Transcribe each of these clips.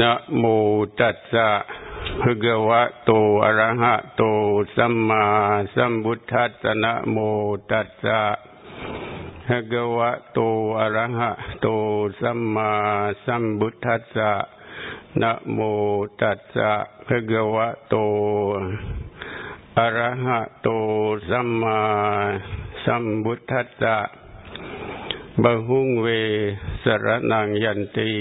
นะโมตัสสะภะคะวะโตอะระหะโตสัมมาสัมพุทธัสสะนะโมตัสสะภะคะวะโตอะระหะโตสัมมาสัมพุทธัสสะนะโมตัสสะภะคะวะโตอะระหะโตสัมมาสัมพุทธัสสะบะหุงเวสรนังยันติ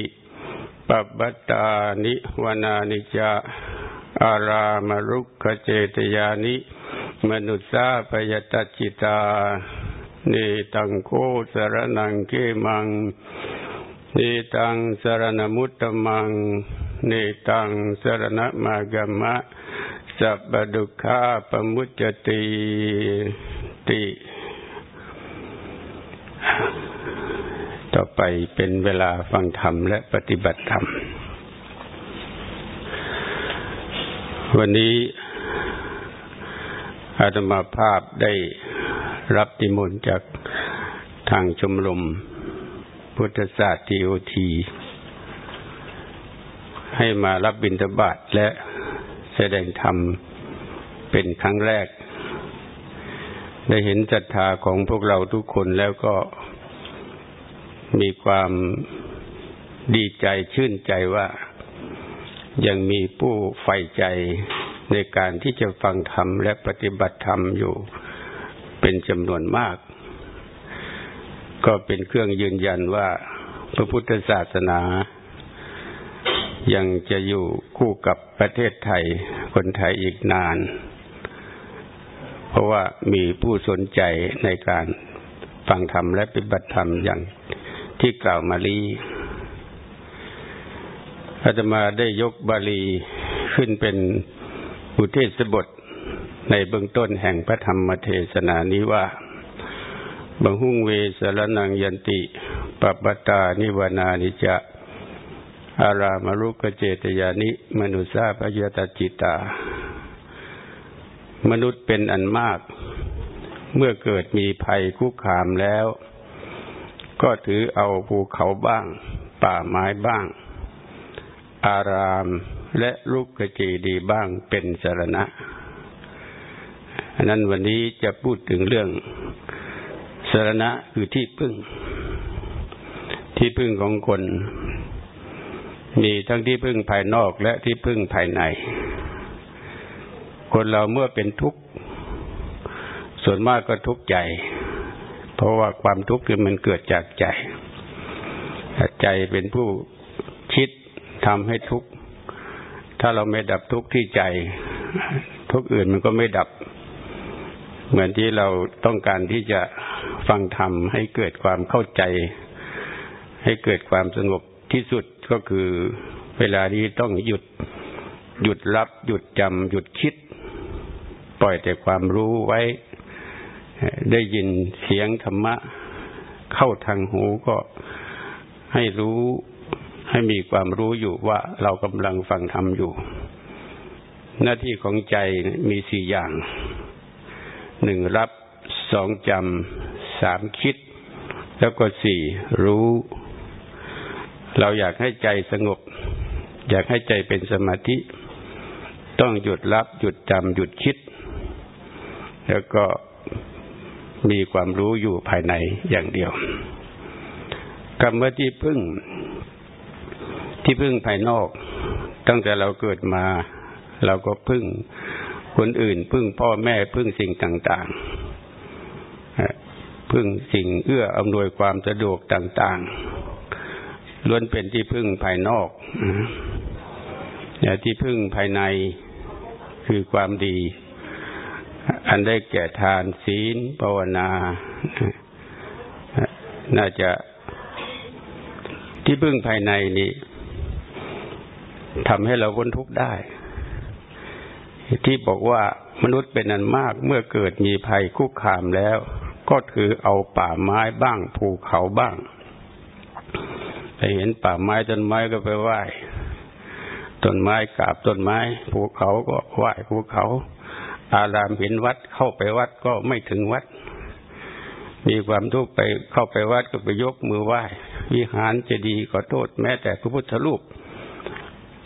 ปับัตานิวนานิจาอารามรุกขเจตยานิ มนุษาปยตจิตาเนตังโคสรนังเกมังเนตังสรณมุตตมังเนตังสรณมากมะสัพดุขาปมุจติติ ต่อไปเป็นเวลาฟังธรรมและปฏิบัติธรรม วันนี้อาตมาภาพได้รับติมนจากทางชมรมพุทธศาสตร์ทีโอที ให้มารับบิณฑบาตและแสดงธรรมเป็นครั้งแรก ได้เห็นศรัทธาของพวกเราทุกคนแล้วก็ มีความดีใจชื่นใจว่ายังมีผู้ใฝ่ใจในการที่จะฟังธรรมและปฏิบัติธรรมอยู่เป็นจำนวนมาก ก็เป็นเครื่องยืนยันว่าพระพุทธศาสนา ยังจะอยู่คู่กับประเทศไทยคนไทยอีกนาน เพราะว่ามีผู้สนใจในการฟังธรรมและปฏิบัติธรรมอย่าง ที่กล่าวมาลีอาตมาได้ยกบาลีขึ้นเป็นอุเทศบทในเบื้องต้นแห่งพระธรรมเทศนานี้ว่า บังหุงเวสรนังยันติปปตานิวานานิจะ อารามรุกเจตยานิ มนุษาพยตจิตา มนุษย์เป็นอันมาก เมื่อเกิดมีภัยคุกคามแล้ว ก็ถือเอาภูเขาบ้าง ป่าไม้บ้าง อารามและลูกกระจีดีบ้างเป็นสารณะอันนั้นวันนี้จะพูดถึงเรื่องสารณะคือที่พึ่ง ที่พึ่งของคน มีทั้งที่พึ่งภายนอกและที่พึ่งภายใน คนเราเมื่อเป็นทุกข์ ส่วนมากก็ทุกข์ใจ เพราะว่าความทุกข์คือมันเกิดจากใจ ใจเป็นผู้คิดทำให้ทุกข์ ถ้าเราไม่ดับทุกข์ที่ใจ ทุกข์อื่นมันก็ไม่ดับ เหมือนที่เราต้องการที่จะฟังธรรมให้เกิดความเข้าใจ ให้เกิดความสงบที่สุดก็คือเวลานี้ต้องหยุด หยุดรับ หยุดจำหยุดคิด ปล่อยแต่ความรู้ไว้ ได้ยินเสียงธรรมะเข้าทางหูก็ให้รู้ให้มีความรู้อยู่ว่าเรากำลังฟังธรรมอยู่ หน้าที่ของใจมีสี่อย่าง หนึ่งรับสองจำสามคิด แล้วก็สี่รู้ เราอยากให้ใจสงบ อยากให้ใจเป็นสมาธิ ต้องหยุดรับ หยุดจำหยุดคิด แล้วก็ มีความรู้อยู่ภายในอย่างเดียวคำว่าที่พึ่ง ที่พึ่งภายนอก ตั้งแต่เราเกิดมา เราก็พึ่งคนอื่น พึ่งพ่อแม่พึ่งสิ่งต่างๆพึ่งสิ่งเอื้ออำนวยความสะดวกต่างๆล้วนเป็นที่พึ่งภายนอกแต่ที่พึ่งภายในคือความดี อันได้แก่ทานศีลภาวนา น่าจะที่พึ่งภายในนี้ทำให้เราพ้นทุกข์ได้ ที่บอกว่ามนุษย์เป็นอันมากเมื่อเกิดมีภัยคุกคามแล้ว ก็ถือเอาป่าไม้บ้างภูเขาบ้างไปเห็นป่าไม้ต้นไม้ก็ไปไหว้ต้นไม้กราบต้นไม้ภูเขาก็ไหว้ภูเขา อารามเห็นวัดเข้าไปวัดก็ไม่ถึงวัด มีความทุกข์ไปเข้าไปวัดก็ไปยกมือไหว้ วิหารจะดีขอโทษแม้แต่พระพุทธรูป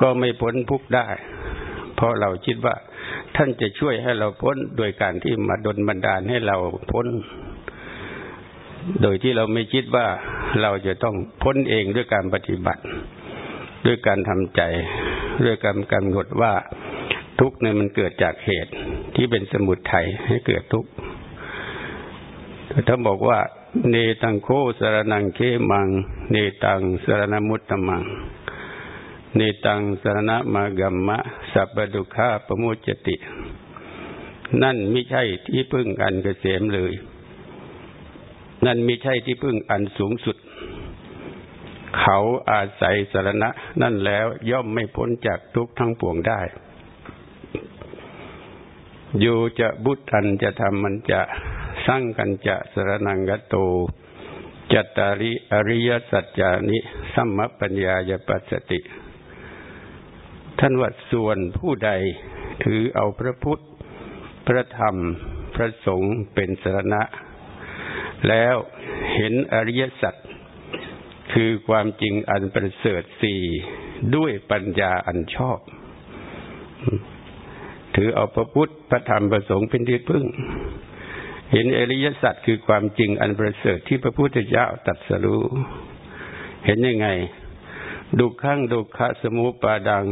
ก็ไม่พ้นทุกข์ได้ เพราะเราคิดว่าท่านจะช่วยให้เราพ้นโดยการที่มาดลบันดาลให้เราพ้น โดยที่เราไม่คิดว่าเราจะต้องพ้นเองด้วยการปฏิบัติ ด้วยการทำใจ ด้วยการกำหนดว่า ทุกเนี่ยมันเกิดจากเหตุที่เป็นสมุทไทยให้เกิดทุกข์ถ้าบอกว่า เนตังโคสารนังเคมัง เนตังสารนมุตตมัง เนตังสารณมากัมมะ สัพพดุขาปมุจติ นั่นไม่ใช่ที่พึ่งอันเกษมเลย นั่นไม่ใช่ที่พึ่งอันสูงสุด เขาอาศัยสารณะ นั่นแล้วย่อมไม่พ้นจากทุกข์ทั้งปวงได้ อยู่จะบุตันจะทำมันจะสร้างกันจะสรนังกโตจัตตาริอริยสัจจานิสัมมปัญญายปัสสติ ท่านว่าส่วนผู้ใดถือเอาพระพุทธ พระธรรม พระสงฆ์เป็นสรณะ แล้วเห็นอริยสัจคือความจริงอันประเสริฐสี่ด้วยปัญญาอันชอบ ถือเอาพระพุทธพระธรรมพระสงฆ์เป็นที่พึ่ง เห็นอริยสัจคือความจริงอันประเสริฐที่พระพุทธเจ้าตรัสรู้ เห็นยังไง ดุขังดุขะสมุปาดัง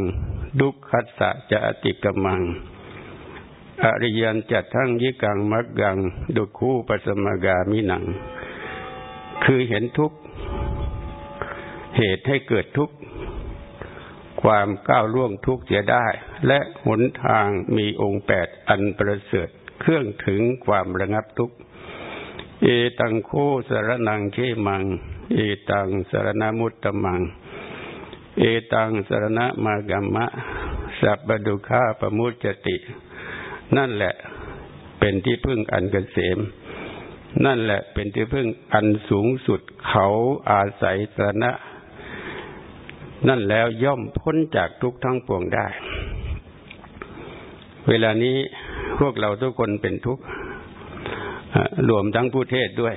ดุขัสสะจะอติกมัง อริยันจัดทั้งยิกังมักกัง ดุคู่ปสมกามิหนัง คือเห็นทุกเหตุให้เกิดทุกข์ ความก้าวล่วงทุกข์จะได้ และหนทางมีองค์แปดอันประเสริฐเครื่องถึงความระงับทุกข์เอตังโคสารนังเคมัง เอตังสารนมุตตมัง เอตังสารณมากัมมะ สัพบดุขาปมุจติ นั่นแหละเป็นที่พึ่งอันเกษม นั่นแหละเป็นที่พึ่งอันสูงสุดเขาอาศัยสารณะ นั่นแล้วย่อมพ้นจากทุกทั้งปวงได้ เวลานี้พวกเราทุกคนเป็นทุกข์รวมทั้งผู้เทศด้วย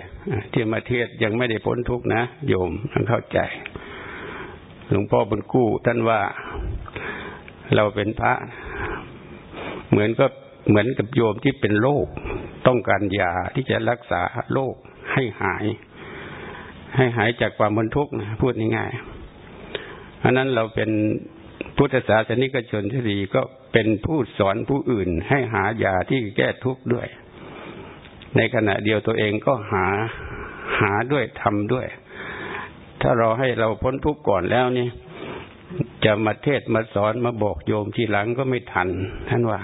ที่มาเทศยังไม่ได้พ้นทุกข์นะ โยมต้องเข้าใจ หลวงพ่อบุญกู้ท่านว่าเราเป็นพระ เหมือนก็เหมือนกับโยมที่เป็นโรคต้องการยาที่จะรักษาโรคให้หาย ให้หายจากความบรรทุกข์พูดง่ายๆ อันนั้นเราเป็นพุทธศาสนิกชนที่ดีก็เป็นผู้สอนผู้อื่นให้หายาที่แก้ทุกข์ด้วย ในขณะเดียวตัวเองก็หาหาด้วยทำด้วย ถ้าเราให้เราพ้นทุกข์ก่อนแล้วนี่จะมาเทศมาสอนมาบอกโยมทีหลังก็ไม่ทัน ท่านว่า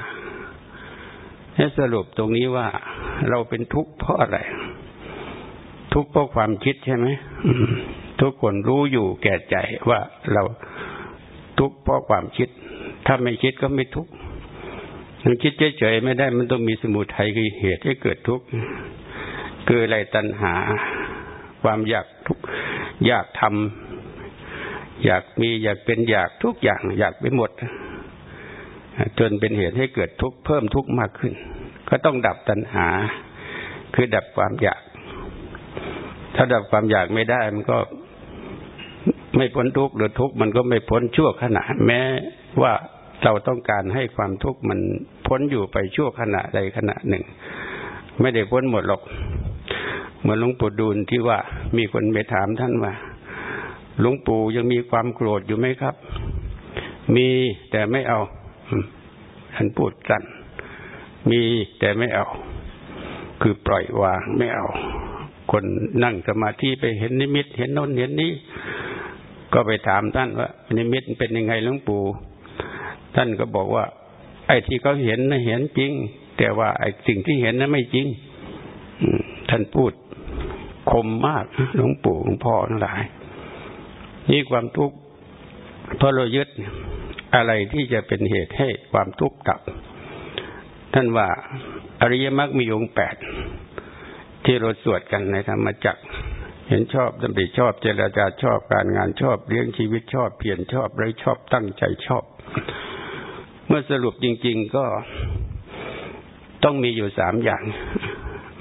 ให้สรุปตรงนี้ว่าเราเป็นทุกข์เพราะอะไร ทุกข์เพราะความคิดใช่ไหม ทุกคนรู้อยู่แก่ใจว่าเราทุกข์เพราะความคิด ถ้าไม่คิดก็ไม่ทุกข์มันคิดเฉยๆไม่ได้มันต้องมีสมุทัยคือเหตุให้เกิดทุกข์คืออะไรตัณหา ความอยากทุกอยากทำอยากมีอยากเป็นอยากทุกอย่างอยากไปหมด จนเป็นเหตุให้เกิดทุกข์เพิ่มทุกข์มากขึ้น ก็ต้องดับตัณหา คือดับความอยาก ถ้าดับความอยากไม่ได้มันก็ ไม่พ้นทุกข์หรือทุกข์มันก็ไม่พ้นชั่วขณะ แม้ว่าเราต้องการให้ความทุกข์มันพ้นอยู่ไปชั่วขณะใดขณะหนึ่ง ไม่ได้พ้นหมดหรอก เหมือนหลวงปู่ดูลที่ว่ามีคนไปถามท่านว่าหลวงปู่ยังมีความโกรธอยู่ไหมครับ มีแต่ไม่เอาท่านพูดกันมีแต่ไม่เอา คือปล่อยวางไม่เอา คนนั่งสมาธิไปเห็นนิมิต เห็นนนเห็นนี้ ก็ไปถามท่านว่านิมิตเป็นยังไงหลวงปู่ท่านก็บอกว่า ไอ้ที่เขาเห็นนะเห็นจริง แต่ว่าไอ้สิ่งที่เห็นนั้นไม่จริงท่านพูดคมมากหลวงปู่หลวงพ่อทั้งหลาย นี่ความทุกข์เพราะเรายึดอะไรที่จะเป็นเหตุให้ความทุกข์ดับ ท่านว่าอริยมรรคมีองค์แปดที่เราสวดกันในธรรมจักร เห็นชอบดำริชอบเจรจาชอบการงานชอบเลี้ยงชีวิตชอบเพียรชอบไรชอบตั้งใจชอบ เมื่อสรุปจริง ๆ ก็ต้องมีอยู่สามอย่าง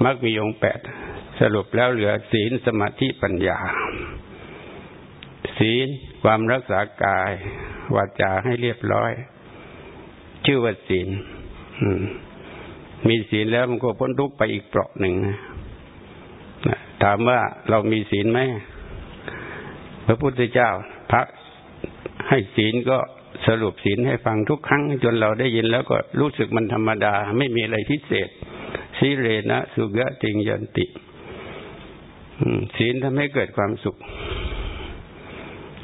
มักมีองแปดสรุปแล้วเหลือศีลสมาธิปัญญา ศีลความรักษากาย วาจาให้เรียบร้อย ชื่อว่าศีลมีศีลแล้วมันก็พ้นทุกข์ไปอีกเปราะหนึ่งนะ ถามว่าเรามีศีลไหมพระพุทธเจ้า พระให้ศีลก็สรุปศีลให้ฟังทุกครั้ง จนเราได้ยินแล้วก็รู้สึกมันธรรมดา ไม่มีอะไรพิเศษสีเรนะสุกะติงยันติศีลทำให้เกิดความสุข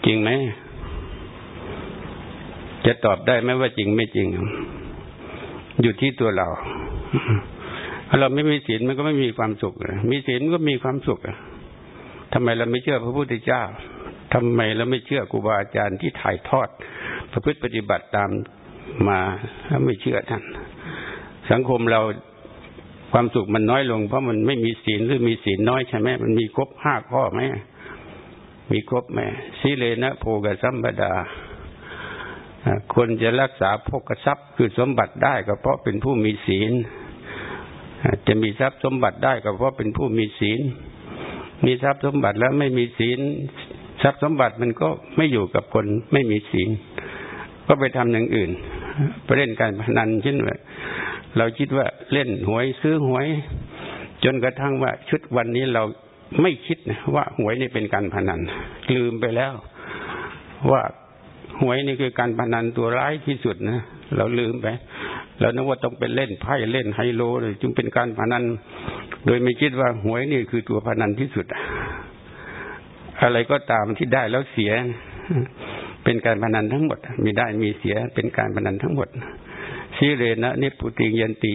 จริงไหม จะตอบได้ไหมว่าจริงไม่จริง อยู่ที่ตัวเรา ถ้าเราไม่มีศีลมันก็ไม่มีความสุข มีศีลก็มีความสุขทำไมเราไม่เชื่อพระพุทธเจ้าทำไมเราไม่เชื่อครูบาอาจารย์ที่ถ่ายทอดประพฤติปฏิบัติตามมาแล้วไม่เชื่อท่าน สังคมเราความสุขมันน้อยลงเพราะมันไม่มีศีลหรือมีศีลน้อยใช่ไหมมันมีครบห้าข้อไหมมีครบไหมสีเลนะโพกสัมบดาคนจะรักษาพกทรัพย์คือสมบัติได้ก็เพราะเป็นผู้มีศีล จะมีทรัพย์สมบัติได้ก็เพราะเป็นผู้มีศีล มีทรัพย์สมบัติแล้วไม่มีศีล ทรัพย์สมบัติมันก็ไม่อยู่กับคนไม่มีศีล ก็ไปทำอย่างอื่นไปเล่นการพนันเช่นว่าเราคิดว่าเล่นหวยซื้อหวย จนกระทั่งว่าชุดวันนี้เราไม่คิดว่าหวยนี่เป็นการพนัน ลืมไปแล้ว ว่าหวยนี่คือการพนันตัวร้ายที่สุดนะเราลืมไป เรานึกว่าต้องเป็นเล่นไพ่เล่นไฮโลเลยจึงเป็นการพนัน โดยไม่คิดว่าหวยนี่คือตัวพนันที่สุด อะไรก็ตามที่ได้แล้วเสีย เป็นการพนันทั้งหมด มีได้มีเสียเป็นการพนันทั้งหมดสีเรนะนิพุติยันติ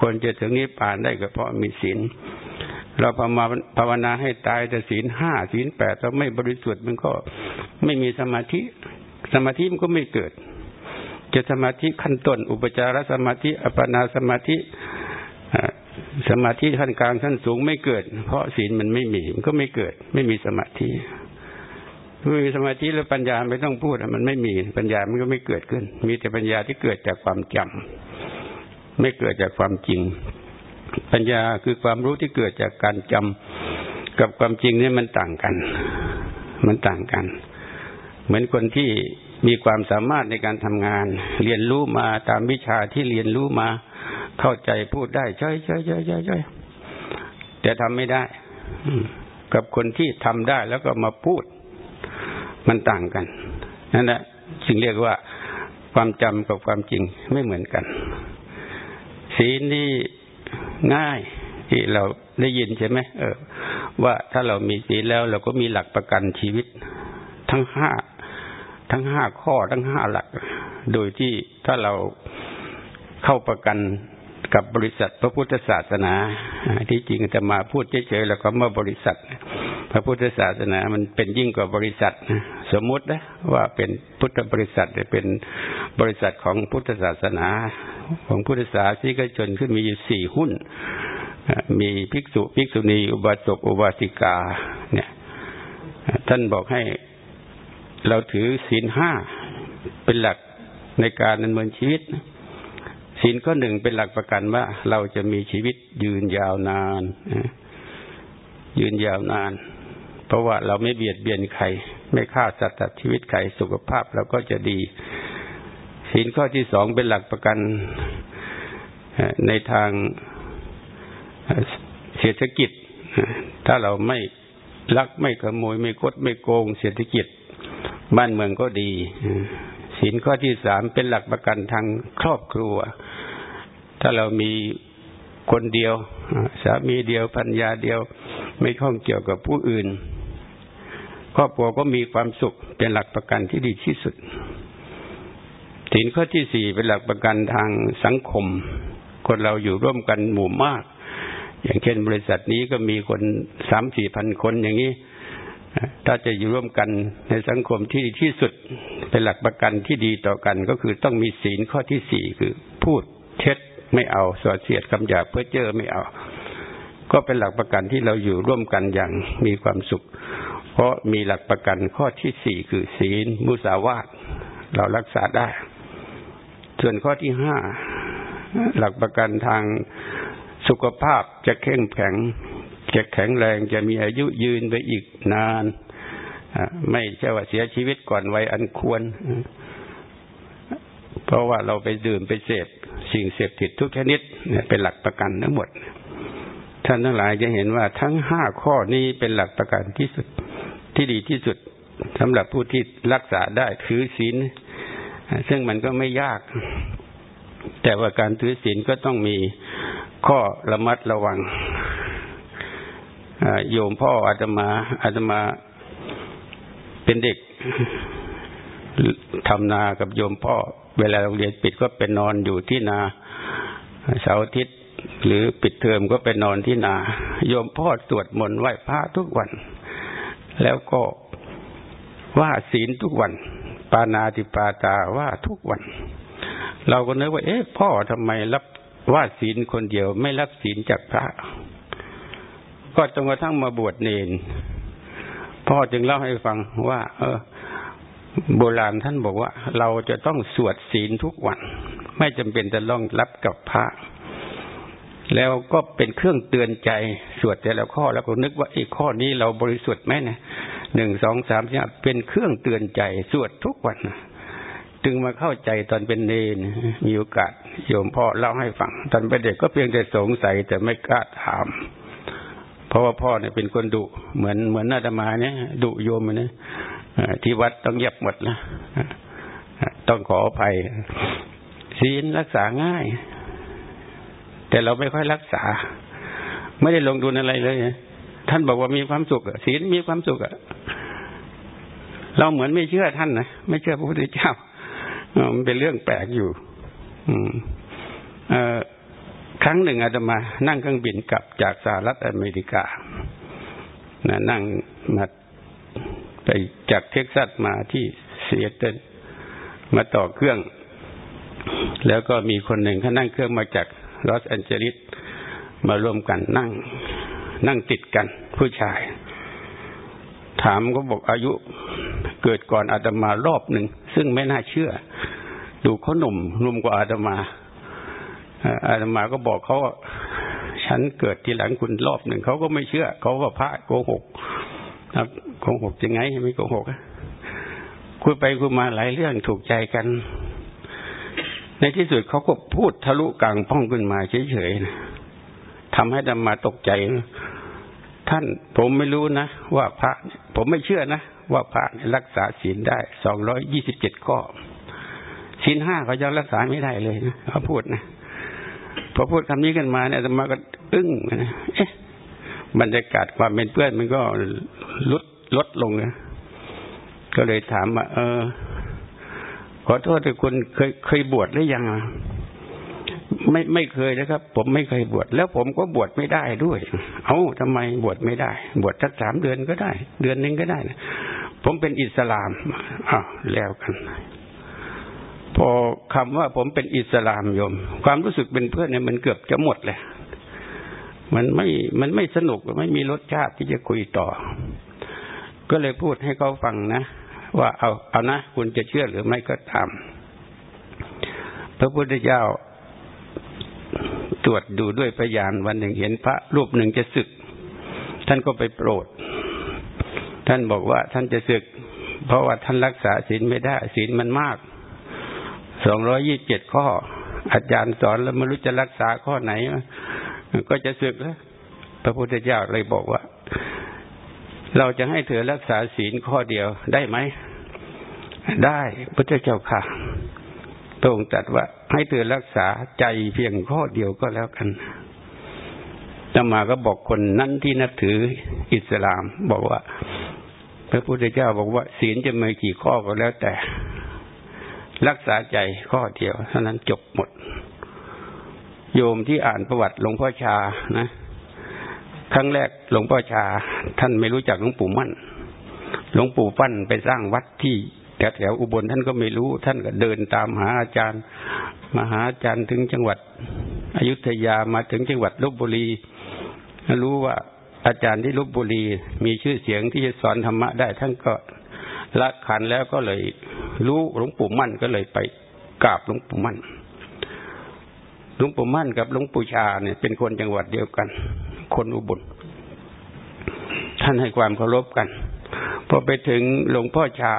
ควรจะถึงนิพพานได้ก็เพราะมีศีลเราภาวนาภาวนาให้ตายแต่ศีลห้าศีลแปดเราไม่บริสุทธิ์มันก็ไม่มีสมาธิ สมาธิมันก็ไม่เกิด จะสมาธิขั้นต้น อุปจารสมาธิ อัปนาสมาธิสมาธิขั้นกลางขั้นสูงไม่เกิด เพราะศีลมันไม่มีมันก็ไม่เกิด ไม่มีสมาธิไม่มีสมาธิแล้วปัญญาไม่ต้องพูดมันไม่มีปัญญามันก็ไม่เกิดขึ้น มีแต่ปัญญาที่เกิดจากความจำไม่เกิดจากความจริง ปัญญาคือความรู้ที่เกิดจากการจำกับความจริงนี่มันต่างกัน มันต่างกัน เหมือนคนที่ มีความสามารถในการทำงาน เรียนรู้มาตามวิชาที่เรียนรู้มา เข้าใจพูดได้ช่ใช่ใช่ใช่ใช่แต่ทำไม่ได้กับคนที่ทำได้แล้วก็มาพูด มันต่างกันนั่นแหละจึงเรียกว่าความจำกับความจริงไม่เหมือนกัน ศีลนี่ง่ายที่เราได้ยินใช่ไหมเออ ว่าถ้าเรามีศีลแล้วเราก็มีหลักประกันชีวิต ทั้งห้า ทั้งห้าข้อทั้งห้าหลัก โดยที่ถ้าเราเข้าประกันกับบริษัทพระพุทธศาสนา ที่จริงจะมาพูดเฉยๆแล้วก็มาบริษัท พระพุทธศาสนามันเป็นยิ่งกว่าบริษัทสมมุตินะว่าเป็นพุทธบริษัทเป็นบริษัทของพุทธศาสนา ของพุทธศาสนิกชนขึ้นมีอยู่สี่หุ้น มีภิกษุภิกษุณี อุบาสกอุบาสิกา เนี่ย ท่านบอกให้ เราถือศีลห้าเป็นหลักในการดำเนินชีวิตศีลข้อหนึ่งเป็นหลักประกันว่า เราจะมีชีวิตยืนยาวนานยืนยาวนาน เพราะว่าเราไม่เบียดเบียนใคร ไม่ฆ่าสัตว์ตัดชีวิตใครสุขภาพเราก็จะดีศีลข้อที่สองเป็นหลักประกันในทางเศรษฐกิจ ถ้าเราไม่ลักไม่ขโมยไม่คดไม่โกงเศรษฐกิจ บ้านเมืองก็ดีศีลข้อที่สามเป็นหลักประกันทางครอบครัว ถ้าเรามีคนเดียว สามีเดียวพัญญาเดียว ไม่ข้องเกี่ยวกับผู้อื่น ครอบครัวก็มีความสุขเป็นหลักประกันที่ดีที่สุดศีลข้อที่สี่เป็นหลักประกันทางสังคม คนเราอยู่ร่วมกันหมู่มาก อย่างเช่นบริษัทนี้ก็มีคนสามสี่พันคนอย่างนี้ ถ้าจะอยู่ร่วมกันในสังคมที่ดีที่สุดเป็นหลักประกันที่ดีต่อกัน ก็คือต้องมีศีลข้อที่สี่คือ พูดเท็จไม่เอาสวดเสียดคำหยาบเพื่อเจอไม่เอา ก็เป็นหลักประกันที่เราอยู่ร่วมกันอย่างมีความสุข เพราะมีหลักประกันข้อที่สี่คือศีลมุสาวาทเรารักษาได้ ส่วนข้อที่ห้าหลักประกันทางสุขภาพจะเข้มแข็ง จะแข็งแรงจะมีอายุยืนไปอีกนานไม่ใช่ว่าเสียชีวิตก่อนวัยอันควร เพราะว่าเราไปดื่มไปเสพสิ่งเสพติดทุกชนิดเนี่ยเป็นหลักประกันทั้งหมด ท่านทั้งหลายจะเห็นว่าทั้งห้าข้อนี้เป็นหลักประกันที่สุดที่ดีที่สุดสำหรับผู้ที่รักษาได้ถือศีลซึ่งมันก็ไม่ยาก แต่ว่าการถือศีลก็ต้องมีข้อระมัดระวัง โยมพ่ออาตมาอาตมาเป็นเด็กทำนากับโยมพ่อ เวลาโรงเรียนปิดก็เป็นนอนอยู่ที่นาเสาร์อาทิตย์หรือปิดเทอมก็ไปนอนที่นา โยมพ่อสวดมนต์ไหว้พระทุกวัน แล้วก็ว่าศีลทุกวัน ปานาติปาตาว่าทุกวัน เราก็นึกว่า เอ๊ะพ่อทำไมรับว่าศีลคนเดียวไม่รับศีลจากพระ ก็จนกระทั่งมาบวชเนนพ่อจึงเล่าให้ฟังว่า เออ โบราณท่านบอกว่า เราจะต้องสวดศีลทุกวัน ไม่จำเป็นจะต้องรับกับพระแล้วก็เป็นเครื่องเตือนใจสวดแต่ละข้อแล้วก็นึกว่าไอ้ข้อนี้เราบริสุทธิ์ไหมนี่ยหนึ่งสองสามสี่ยเป็นเครื่องเตือนใจสวดทุกวันจึงมาเข้าใจตอนเป็นเนนมีโอกาสโยมพ่อเล่าให้ฟัง ตอนเป็นเด็กก็เพียงแต่สงสัยแต่ไม่กล้าถาม ราะว่าพ่อเนี่ยเป็นคนดุเหมือนเหมือนนาตมาเนี่ยดุโยมเนี่ยที่วัดต้องเย็บหมดนะต้องขออภัยศีลรักษาง่าย แต่เราไม่ค่อยรักษา ไม่ได้ลงทุนอะไรเลยท่านบอกว่ามีความสุขศีลมีความสุขเราเหมือนไม่เชื่อท่านนะไม่เชื่อพระพุทธเจ้ามันเป็นเรื่องแปลกอยู่ อืม เออ ครั้งหนึ่งอาตมานั่งเครื่องบินกลับจากสหรัฐอเมริกานะนั่งมาไปจากเท็กซัสมาที่ซีแอตเทิลมาต่อเครื่อง แล้วก็มีคนหนึ่งเขานั่งเครื่องมาจากลอสแอนเจลิสมาร่วมกันนั่ง นั่งติดกันผู้ชาย ถามก็บอกอายุเกิดก่อนอาตมารอบหนึ่ง ซึ่งไม่น่าเชื่อ ดูเขาหนุ่มหนุ่มกว่าอาตมา อาตมาก็บอกเขาว่าฉันเกิดทีหลังคุณรอบหนึ่งเขาก็ไม่เชื่อเขาว่าพระโกหกครับโกหกยังไงไม่โกหกคุยไปคุยมาหลายเรื่องถูกใจกัน ในที่สุดเขาก็พูดทะลุกลางพ้องขึ้นมาเฉยๆนะทำให้ธรรมาตกใจท่านผมไม่รู้นะว่าพระผมไม่เชื่อนะว่าพระรักษาศีลได้สองร้อยยี่สิบเจ็ดข้อศีลห้าเขายังรักษาไม่ได้เลยนะเขาพูดนะ พอพูดคำนี้กันมาเนี่ยธรรมาก็อึ้งนะเอ๊ะบรรยากาศความเป็นเพื่อนมันก็ลดลดลงนะก็เลยถามว่าเออ ขอโทษที่คุณเคยเคยบวชหรือยังไม่ไม่เคยนะครับ ผมไม่เคยบวชแล้วผมก็บวชไม่ได้ด้วย เอา้าทำไมบวชไม่ได้ บวชสักสามเดือนก็ได้ เดือนหนึ่งก็ได้นะผมเป็นอิสลามอ้าวแล้วกัน พอคำว่าผมเป็นอิสลามโยม ความรู้สึกเป็นเพื่อนเนี่ยมันเกือบจะหมดเลย มันไม่มันไม่สนุกไม่มีรสชาติที่จะคุยต่อ ก็เลยพูดให้เขาฟังนะ ว่าเอาเอานะคุณจะเชื่อหรือไม่ก็ตามพระพุทธเจ้าตรวจดูด้วยพยานวันหนึ่งเห็นพระรูปหนึ่งจะศึก ท่านก็ไปโปรด ท่านบอกว่าท่านจะศึก เพราะว่าท่านรักษาศีลไม่ได้ศีลมันมาก สองร้อยี่บเจ็ดข้อ อาจารย์สอนแล้วไม่รู้จะรักษาข้อไหน ก็จะศึกแล้วพระพุทธเจ้าเลยบอกว่า เราจะให้เธอรักษาศีลข้อเดียวได้ไหม ได้พระเจ้าค่ะพระองค์ตรัสว่าให้เธอรักษาใจเพียงข้อเดียวก็แล้วกันตมาก็บอกคนนั้นที่นับถืออิสลาม บอกว่า พระพุทธเจ้าบอกว่า ศีลจะมีกี่ข้อก็แล้วแต่ รักษาใจข้อเดียวเท่านั้นจบหมด โยมที่อ่านประวัติหลวงพ่อชานะครั้งแรกหลวงพ่อชา ท่านไม่รู้จักหลวงปู่มั่นหลวงปู่ปั้นไปสร้างวัดที่แถวแถวอุบลท่านก็ไม่รู้ ท่านก็เดินตามหาอาจารย์มาหาอาจารย์ถึงจังหวัดอยุธยามาถึงจังหวัดลบบุรีรู้ว่าอาจารย์ที่ลบบุรีมีชื่อเสียงที่จะสอนธรรมะได้ท่านก็ละขันแล้วก็เลย รู้หลวงปู่มั่นก็เลยไปกราบหลวงปู่มั่นหลวงปู่มั่นกับหลวงปู่ชาเนี่ยเป็นคนจังหวัดเดียวกัน คนอุบลท่านให้ความเคารพกัน พอไปถึงหลวงพ่อชา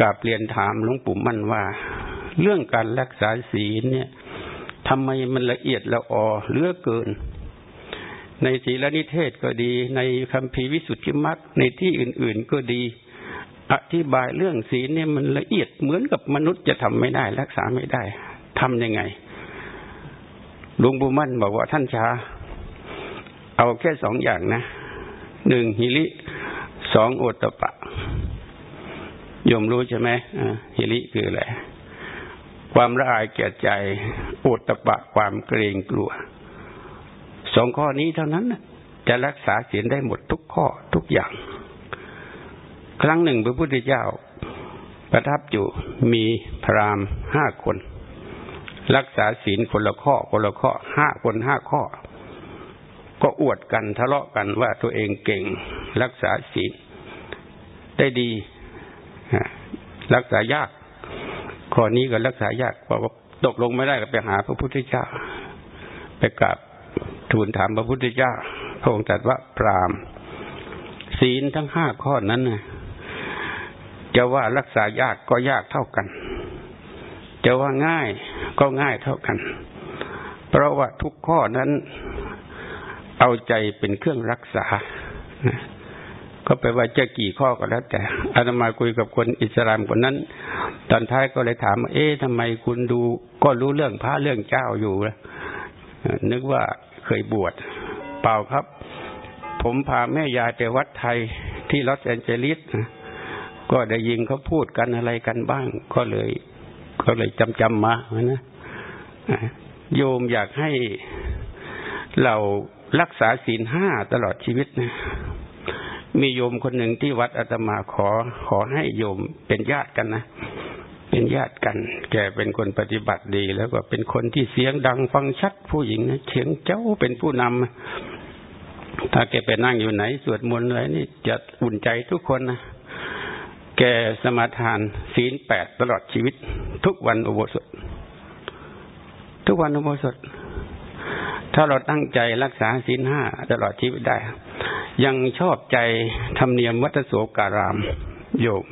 กับเรียนถามหลวงปู่มั่นว่า เรื่องการรักษาศีลเนี่ยทำไมมันละเอียดละออเลือเกิน ในศีลนิเทศก็ดี ในคำพีวิสุทธิมรรคในที่อื่น ๆก็ดี อธิบายเรื่องศีลเนี่ยมันละเอียดเหมือนกับมนุษย์จะทำไม่ได้ รักษาไม่ได้ทำยังไงหลวงปู่มั่นบอกว่าท่านชาเอาแค่สองอย่างนะหนึ่งฮิริสองโอตปะยมรู้ใช่ไหมฮิริคืออะไรความละอายแก่ใจโอตปะความเกรงกลัวสองข้อนี้เท่านั้นจะรักษาศีลได้หมดทุกข้อทุกอย่าง ครั้งหนึ่งพระพุทธเจ้า ประทับอยู่มีพรามห้าคน รักษาศีลคนละข้อคนละข้อห้าคนห้าข้อ ก็อวดกันทะเลาะกันว่าตัวเองเก่ง รักษาศีลได้ดีรักษายากข้อนี้ก็รักษายากเพราะว่าตกลงไม่ได้ก็ไปหาพระพุทธเจ้า ไปกราบทูลถามพระพุทธเจ้าพระองค์ตรัสว่าพรามศีลทั้งห้าข้อนั้น จะว่ารักษายากก็ยากเท่ากัน จะว่าง่ายก็ง่ายเท่ากัน เพราะว่าทุกข้อนั้นเอาใจเป็นเครื่องรักษา ก็แปลว่าจะกี่ข้อก็แล้ว แต่อาตมาคุยกับคนอิสลามคนนั้น ตอนท้ายก็เลยถามเอ๊ะทำไมคุณดูก็รู้เรื่องพระเรื่องเจ้าอยู่ละนึกว่าเคยบวช เปล่าครับ ผมพาแม่ยายไปวัดไทยที่ลอสแอนเจลิส ก็ได้ยินเขาพูดกันอะไรกันบ้าง ก็เลย ก็เลยจำจำมานะโยมอยากให้เรารักษาศีลห้าตลอดชีวิตนะ มีโยมคนหนึ่งที่วัดอาตมาขอ ขอให้โยมเป็นญาติกันนะ เป็นญาติกัน แกเป็นคนปฏิบัติดี แล้วก็เป็นคนที่เสียงดังฟังชัดผู้หญิงนะเสียงเจ้าเป็นผู้นำถ้าแกไปนั่งอยู่ไหน สวดมนต์อะไรนี่จะอุ่นใจทุกคนนะ แกสมาทานศีลแปดตลอดชีวิต ทุกวันอุโบสถ ทุกวันอุโบสถ ถ้าเราตั้งใจรักษาศีลห้าตลอดชีวิตได้ ยังชอบใจธรรมเนียมวัดโสการามโยม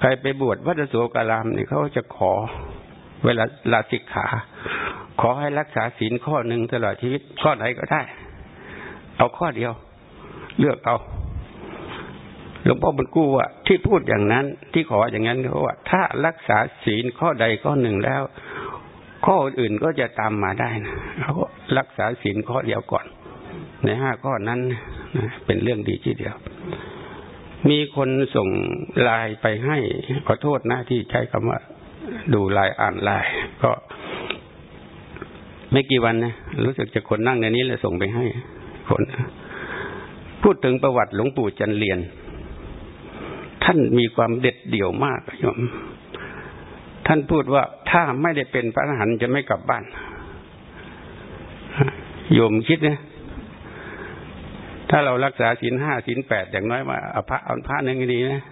ใครไปบวชวัดโสการามนี่เขาจะขอเวลาลาสิกขา ขอให้รักษาศีลข้อหนึ่งตลอดชีวิตข้อไหนก็ได้ เอาข้อเดียว เลือกเอา หลวงพ่อบุญกู้ว่าที่พูดอย่างนั้นที่ขออย่างนั้นเขาว่า ถ้ารักษาศีลข้อใดข้อหนึ่งแล้ว ข้ออื่นก็จะตามมาได้นะเขารักษาศีลข้อเดียวก่อน ในห้าข้อนั้นเป็นเรื่องดีที่เดียว มีคนส่งลน์ไปให้ ขอโทษนะที่ใช้คำว่า ดูลน์อ่านลน์ก็ไม่กี่วันนะรู้สึกจะคนนั่งในนี้เลยส่งไปให้ คน พูดถึงประวัติหลวงปู่จันเรียน ท่านมีความเด็ดเดี่ยวมากโยม ท่านพูดว่าถ้าไม่ได้เป็นพระอรหันต์จะไม่กลับบ้าน โยมคิดนะ ถ้าเรารักษาศีลห้าศีลแปดอย่างน้อยว่าอภะอันพระนึงดีนะ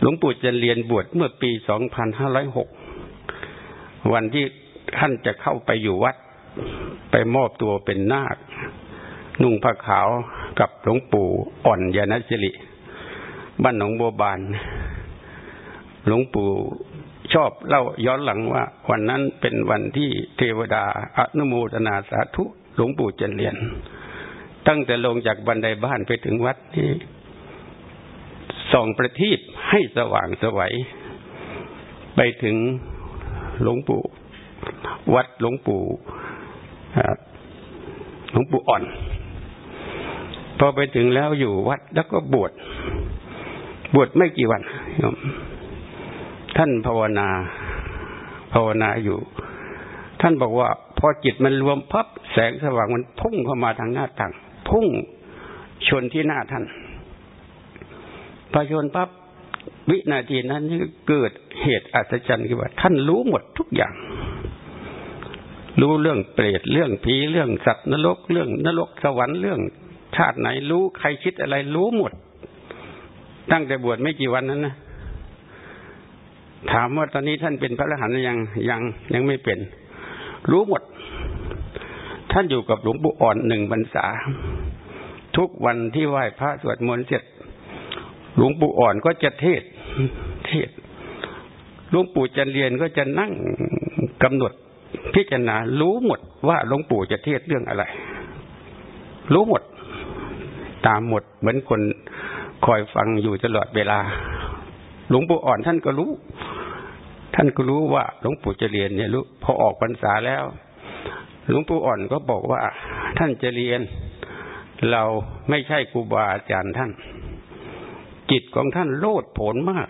หลวงปู่จะเรียนบวชเมื่อปีสองพันห้าร้อยหกวันที่ท่านจะเข้าไปอยู่วัด ไปมอบตัวเป็นนาค นุ่งผ้าขาวกับหลวงปู่อ่อนยานัสิริ บ้านหนองบัวบาน หลวงปู่ชอบเล่าย้อนหลังว่า วันนั้นเป็นวันที่เทวดาอนุโมทนาสาธุหลวงปู่เจรียนตั้งแต่ลงจากบันไดบ้านไปถึงวัดที่ส่องประทีปให้สว่างสวัย ไปถึงหลวงปู่ วัดหลวงปู่หลวงปู่อ่อน พอไปถึงแล้วอยู่วัดแล้วก็บวช บวชไม่กี่วันท่านภาวนา ภาวนาอยู่ ท่านบอกว่า พอจิตมันรวมพับแสงสว่างมันพุ่งเข้ามาทางหน้าต่าง พุ่งชนที่หน้าท่านพอชนปั๊บวินาทีนั้นเกิดเหตุอัศจรรย์คือว่า ท่านรู้หมดทุกอย่าง รู้เรื่องเปรตเรื่องผีเรื่องสัตว์นรกเรื่องนรกสวรรค์เรื่องชาติไหนรู้ใครคิดอะไรรู้หมด ตั้งแต่บวชไม่กี่วันนั้นนะถามว่าตอนนี้ท่านเป็นพระอรหันต์ยังยังยังไม่เป็น รู้หมด ท่านอยู่กับหลวงปู่อ่อนหนึ่งพรรษา ทุกวันที่ไหว้พระสวดมนต์เสร็จหลวงปู่อ่อนก็จะเทศเทศหลวงปู่จันเรียนก็จะนั่งกำหนดพิจารณา รู้หมดว่าหลวงปู่จะเทศเรื่องอะไร รู้หมด ตามหมดเหมือนคน คอยฟังอยู่ตลอดเวลา หลวงปู่อ่อนท่านก็รู้ ท่านก็รู้ว่าหลวงปู่จะเรียนเนี่ยรู้พอออกพรรษาแล้ว หลวงปู่อ่อนก็บอกว่า ท่านจะเรียน เราไม่ใช่ครูบาอาจารย์ท่าน จิตของท่านโลดโผนมาก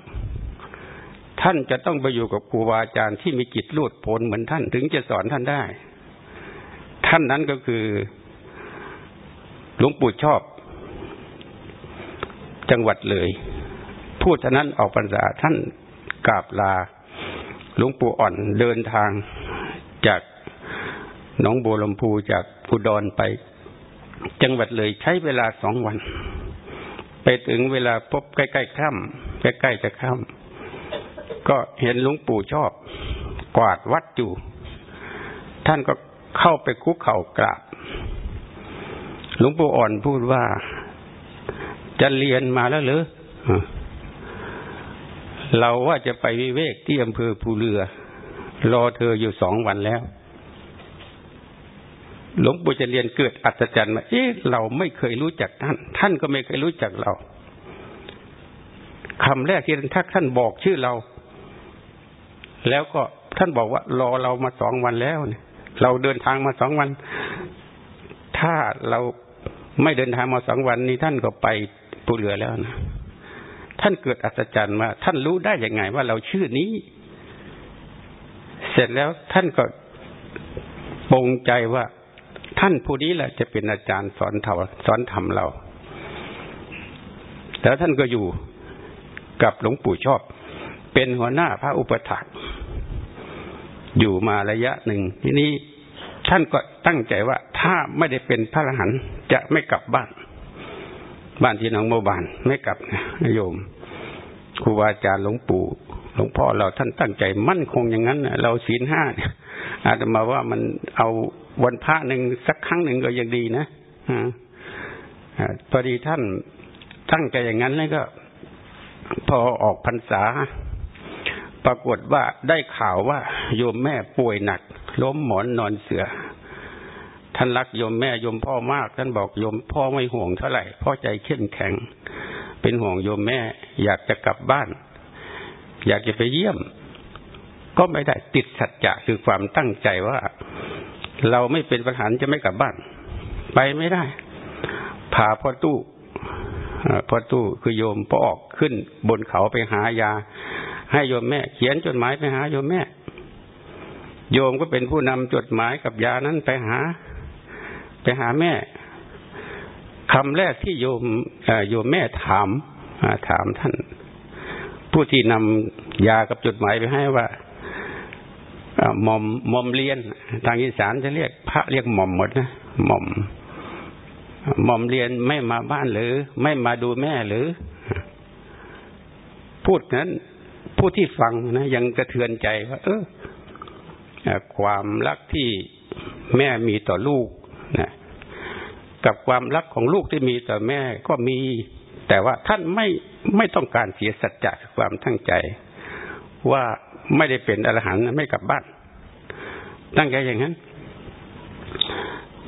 ท่านจะต้องไปอยู่กับครูบาอาจารย์ที่มีจิตโลดโผนเหมือนท่านถึงจะสอนท่านได้ ท่านนั้นก็คือ หลวงปู่ชอบ จังหวัดเลย พูดเท่านั้นออกพรรษาท่านกราบลาหลวงปู่อ่อนเดินทางจากหนองบัวลำพูจากอุดรไป จังหวัดเลยใช้เวลาสองวัน ไปถึงเวลาพบใกล้ๆค่ำใกล้ๆจะค่ำก็เห็นหลวงปู่ชอบ กวาดวัดอยู่ ท่านก็เข้าไปคุกเข่ากราบหลวงปู่อ่อนพูดว่า จะเรียนมาแล้วหรือเราว่าจะไปวิเวกที่อำเภอภูเรือ รอเธออยู่สองวันแล้วหลวงปู่จะเรียนเกิดอัศจรรย์มาเอ๊ะเราไม่เคยรู้จักท่าน ท่านก็ไม่เคยรู้จักเราคำแรกที่ท่านท่านบอกชื่อเรา แล้วก็ท่านบอกว่า รอเรามาสองวันแล้วเนี่ยเราเดินทางมาสองวัน ถ้าเราไม่เดินทางมาสองวันนี้ท่านก็ไป ปูเรือแล้วนะท่านเกิดอัศจรรย์ว่าท่านรู้ได้ยังไงว่าเราชื่อนี้ เสร็จแล้วท่านก็ปรงใจว่าท่านผู้นี้แหละจะเป็นอาจารย์สอนธรรมสอนธรรมเรา แล้วท่านก็อยู่กับหลวงปู่ชอบ เป็นหัวหน้าพระอุปถักอยู่มาระยะหนึ่งทีนี้ท่านก็ตั้งใจว่าถ้าไม่ได้เป็นพระอรหันต์จะไม่กลับบ้าน บ้านที่น้องโมบานไม่กลับนะโยมครูบาอาจารย์หลวงปู่หลวงพ่อเราท่านตั้งใจมั่นคงอย่างนั้นเราศีลห้าอาจจะมาว่ามันเอาวันพระหนึ่งสักครั้งหนึ่งก็ยังดีนะพอดีท่านตั้งใจอย่างนั้นแล้วก็ พอออกพรรษา ปรากฏว่าได้ข่าวว่า โยมแม่ป่วยหนัก ล้มหมอนนอนเสือ ท่านรักโยมแม่โยมพ่อมาก ท่านบอกโยมพ่อไม่ห่วงเท่าไหร่พ่อใจเข้มแข็ง เป็นห่วงโยมแม่ อยากจะกลับบ้าน อยากจะไปเยี่ยม ก็ไม่ได้ติดสัจจะคือความตั้งใจว่า เราไม่เป็นประหารจะไม่กลับบ้าน ไปไม่ได้พาพ่อตู้พ่อตู้คือโยมพ่อออกขึ้นบนเขาไปหายา ให้โยมแม่ เขียนจดหมายไปหาโยมแม่ โยมก็เป็นผู้นำจดหมายกับยานั้นไปหา ไปหาแม่คำแรกที่โยมโยมแม่ถามถามท่าน ผู้ที่นำยากับจดหมายไปให้ว่าหม่อมหม่อมเรียน ทางอีสานจะเรียกพระเรียกหม่อมหมดนะหม่อมหม่อมเรียนไม่มาบ้านหรือ ไม่มาดูแม่หรือ พูดนั้น ผู้ที่ฟังนะยังกระเทือนใจว่า เออความรักที่แม่มีต่อลูก กับความรักของลูกที่มีต่อแม่ก็มี แต่ว่าท่านไม่ไม่ต้องการเสียสัจจะความตั้งใจ ว่าไม่ได้เป็นอรหันต์ไม่กลับบ้าน ตั้งใจอย่างนั้น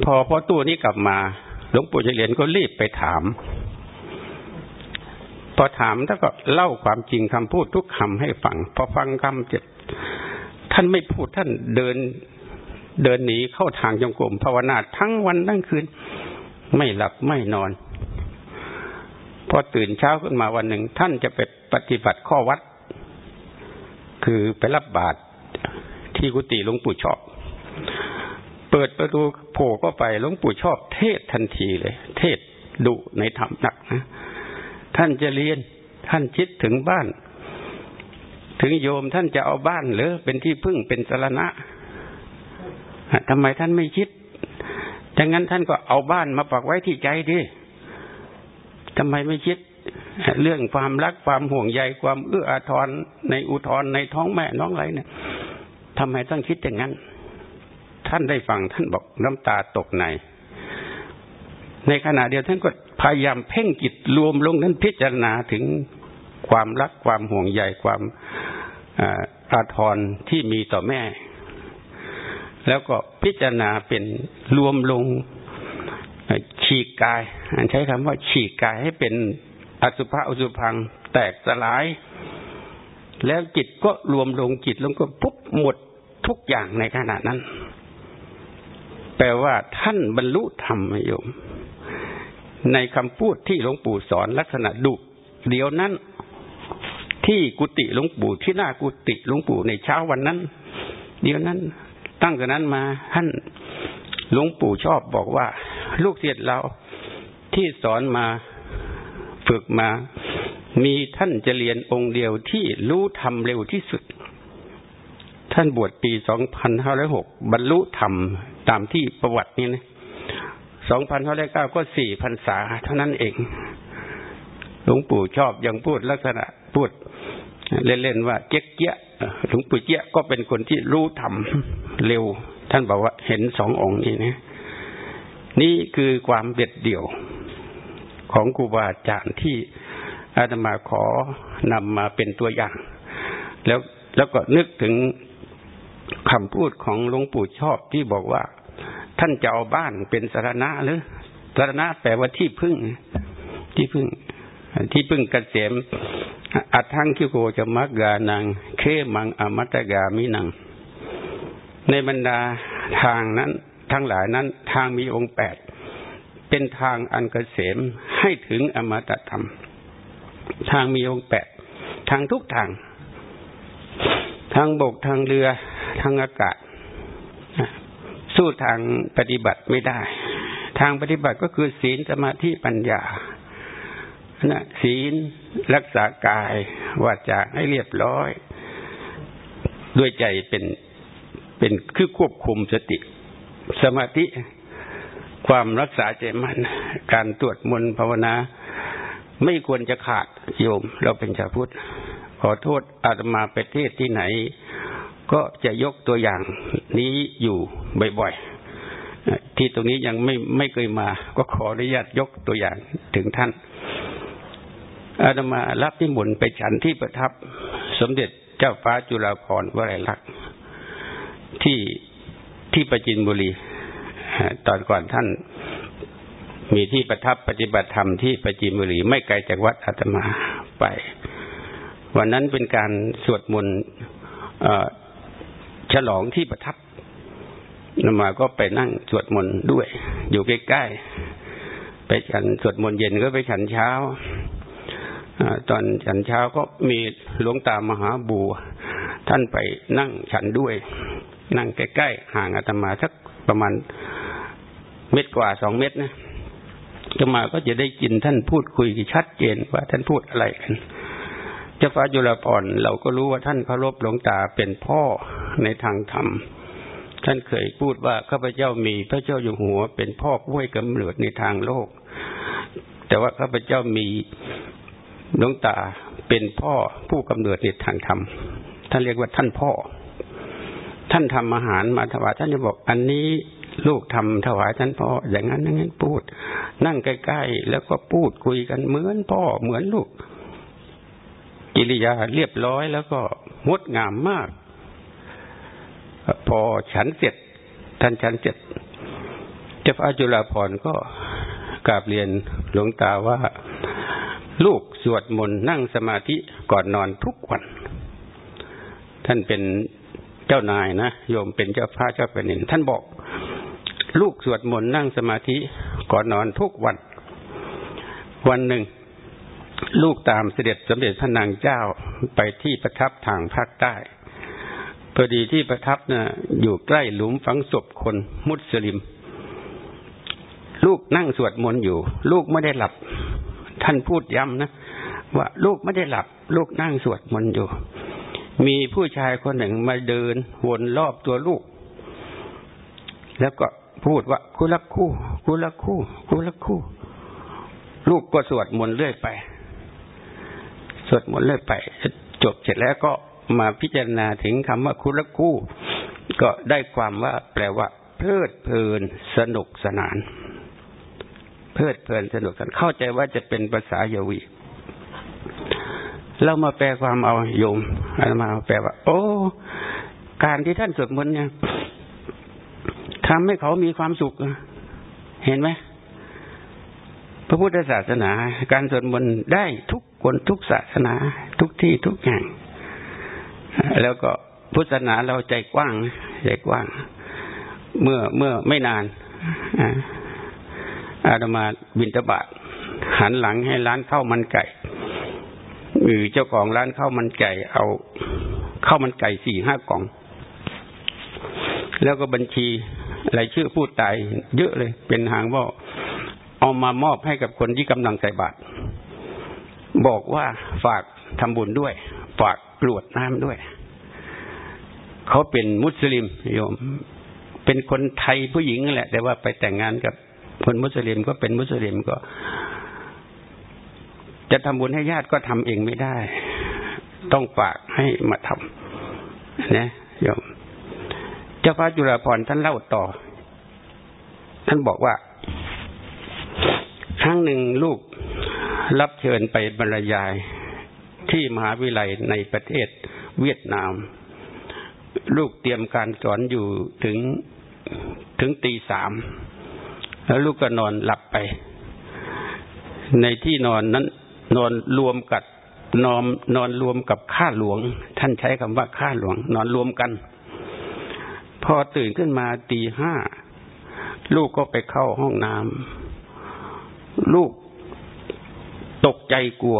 พอพอตัวนี้กลับมา หลวงปู่เฉลียนก็รีบไปถาม พอถามท่านก็เล่าความจริงคำพูดทุกคำให้ฟัง พอฟังคำเจ็บท่านไม่พูดท่านเดินเดินหนีเข้าทางจงกรมภาวนาทั้งวันทั้งคืน ไม่หลับไม่นอน พอตื่นเช้าขึ้นมาวันหนึ่ง ท่านจะไปปฏิบัติข้อวัด คือไปรับบาตรที่กุฏิหลวงปู่ชอบ เปิดประตูโผล่ก็ไปหลวงปู่ชอบ เทศทันทีเลย เทศดุในธรรมหนักนะ ท่านจะเรียนท่านคิดถึงบ้าน ถึงโยมท่านจะเอาบ้านหรือเป็นที่พึ่งเป็นสารณะทำไมท่านไม่คิด ดังนั้นท่านก็เอาบ้านมาปักไว้ที่ใจดิทำไมไม่คิด เรื่องความรักความห่วงใยความเอื้ออาทรในอุทธรในท้องแม่น้องไรเนี่ยทำไมต้องคิดอย่างนั้น ท่านได้ฟังท่านบอกน้ำตาตกใน ในขณะเดียวท่านก็พยายามเพ่งจิตรวมลงนั้นพิจารณาถึงความรักความห่วงใยความอาทรที่มีต่อแม่ แล้วก็พิจารณาเป็นรวมลงฉีกกายใช้คำว่าฉีกกายให้เป็นอสุภะอสุพัง แตกสลาย แล้วจิตก็รวมลงจิตลงก็ปุ๊บหมดทุกอย่างในขณะนั้น แปลว่าท่านบรรลุธรรมโยม ในคำพูดที่หลวงปู่สอนลักษณะดุเดียวนั้น ที่กุฏิหลวงปู่ที่หน้ากุฏิหลวงปู่ในเช้าวันนั้น เดียวนั้น ตั้งแต่นั้นมาท่านหลวงปู่ชอบบอกว่า ลูกศิษย์เราที่สอนมาฝึกมา มีท่านจะเรียนองค์เดียวที่รู้ธรรมเร็วที่สุด ท่านบวชปีสองพันห้าร้อยหกบรรลุธรรมตามที่ประวัตินี้นะสองพันห้าร้อยเก้าก็สี่พันษาเท่านั้นเอง หลวงปู่ชอบยังพูดลักษณะพูด เล่นๆว่าเจ๊กเจ๊ย หลวงปู่เจ๊ยก็เป็นคนที่รู้ธรรมเร็ว ท่านบอกว่าเห็นสององค์นี้นะนี่คือความเด็ดเดี่ยวของครูบาอาจารย์ที่อาตมาขอนำมาเป็นตัวอย่าง แล้วแล้วก็นึกถึงคำพูดของหลวงปู่ชอบที่บอกว่า ท่านจะเอาบ้านเป็นสารณะหรือสารณะแปลว่าที่พึ่ง ที่พึ่ง ที่พึ่งกเกษม อัตถังคิโกจะมักกานัง เคมังอมัตกามินัง ในบรรดาทางนั้น ทั้งหลายนั้น ทางมีองค์แปด เป็นทางอันกเกษมให้ถึงอมตะธรรม ทางมีองค์แปด ทางทุกทาง ทางบกทางเรือ ทางอากาศ สู้ทางปฏิบัติไม่ได้ ทางปฏิบัติก็คือศีลสมาธิปัญญา นะศีลรักษากายวาจาให้เรียบร้อย ด้วยใจเป็นเป็นคือควบคุมสติ สมาธิความรักษาใจมันการตรวจมนต์ภาวนา ไม่ควรจะขาดโยม เราเป็นชาวพุทธขอโทษอาตมาประเทศที่ไหน ก็จะยกตัวอย่างนี้อยู่บ่อยๆที่ตรงนี้ยังไม่ไม่เคยมา ก็ขออนุญาตยกตัวอย่างถึงท่าน อาตมารับที่มุนไปฉันที่ประทับ สมเด็จเจ้าฟ้าจุฬาภรณ์วลัยลักษณ์ที่ที่ประจินบุรี ตอนก่อนท่านมีที่ประทับปฏิบัติธรรมที่ประจิมบุรี ไม่ไกลจากวัดอาตมาไป วันนั้นเป็นการสวดมนต์ฉลองที่ประทับนมาก็ไปนั่งสวดมนต์ด้วย อยู่ใกล้ๆไปฉันสวดมนต์เย็นก็ไปฉันเช้า ตอนฉันเช้าก็มีหลวงตามหาบัว ท่านไปนั่งฉันด้วย นั่งใกล้ๆห่างอาตมาสักประมาณเม็ดกว่าสองเม็ดนะจะมาก็จะได้กินท่านพูดคุยชัดเจนว่าท่านพูดอะไรกันเจ้าฟ้าจุฬาภรเราก็รู้ว่าท่านเคารพหลวงตาเป็นพ่อในทางธรรม ท่านเคยพูดว่าข้าพเจ้ามีพระเจ้าอยู่หัวเป็นพ่อผู้ให้กำเนิดในทางโลก แต่ว่าข้าพเจ้ามี หลวงตาเป็นพ่อผู้กำเนิดในทางธรรม ท่านเรียกว่าท่านพ่อ ท่านทำอาหารมาถวายท่านจะบอกอันนี้ลูกทำถวายท่านพ่อ อย่างนั้นอย่างนั้นพูด นั่งใกล้ๆแล้วก็พูดคุยกันเหมือนพ่อเหมือนลูก กิริยาเรียบร้อยแล้วก็งดงามมาก พอฉันเสร็จ ท่านฉันเสร็จเจ้าฟ้าจุฬาภรก็กราบเรียนหลวงตาว่า ลูกสวดมนต์นั่งสมาธิก่อนนอนทุกวัน ท่านเป็นเจ้านายนะโยมเป็นเจ้าพระเจ้าแผ่นดินท่านบอก ลูกสวดมนต์นั่งสมาธิก่อนนอนทุกวัน วันหนึ่ง ลูกตามเสด็จสมเด็จพระนางเจ้าไปที่ประทับทางภาคใต้พอดีที่ประทับนะ่ะอยู่ใกล้หลุมฝังศพคนมุสลิม ลูกนั่งสวดมนต์อยู่ ลูกไม่ได้หลับ ท่านพูดย้ำนะว่าลูกไม่ได้หลับ ลูกนั่งสวดมนต์อยู่ มีผู้ชายคนหนึ่งมาเดินวนรอบตัวลูก แล้วก็พูดว่าคุลักคู่คุลักคู่คุลักคู่ ลูกก็สวดมนต์เรื่อยไป สวดมนต์เรื่อยไป จบเสร็จแล้วก็มาพิจารณาถึงคำว่าคุลักคู่ ก็ได้ความว่าแปลว่าเพลิดเพลินสนุกสนาน เพลิดเพลินสนุกสนเข้าใจว่าจะเป็นภาษาเยาวีเรามาแปลความเอาโยมอามาแปลว่า โอ้ การที่ท่านสวดมนต์เนี่ยทำให้เขามีความสุข เห็นไหมพระพุทธศาสนา การสวดมนต์ได้ทุกคนทุกศาสนา ทุกที่ทุกแห่ง แล้วก็พุทธศาสนาเราใจกว้างใจกว้าง เมื่อเมื่อไม่นาน อาตมาบินตบาทหันหลังให้ร้านข้าวมันไก่หรือเจ้าของร้านข้าวมันไก่ เอาข้าวมันไก่สี่ห้ากล่อง แล้วก็บัญชีรายชื่อผู้ตายเยอะเลย เป็นหางว่าเอามามอบให้กับคนที่กำลังใส่บาตรบอกว่าฝากทำบุญด้วย ฝากกรวดน้ำด้วย เขาเป็นมุสลิมโยม เป็นคนไทยผู้หญิงแหละ แต่ว่าไปแต่งงานกับ คนมุสลิมก็เป็นมุสลิมก็ จะทำบุญให้ญาติก็ทำเองไม่ได้ ต้องฝากให้มาทำนะโยมเจ้าพระจุฬาภรณ์ท่านเล่าต่อ ท่านบอกว่า ครั้งหนึ่งลูกรับเชิญไปบรรยายที่มหาวิทยาลัยในประเทศเวียดนาม ลูกเตรียมการสอนอยู่ถึงถึงตีสาม แล้วลูกก็นอนหลับไป ในที่นอนนั้น นอนรวมกับนอนนอนรวมกับข้าหลวง ท่านใช้คำว่าข้าหลวง นอนรวมกัน พอตื่นขึ้นมาตีห้า ลูกก็ไปเข้าห้องน้ำลูกตกใจกลัว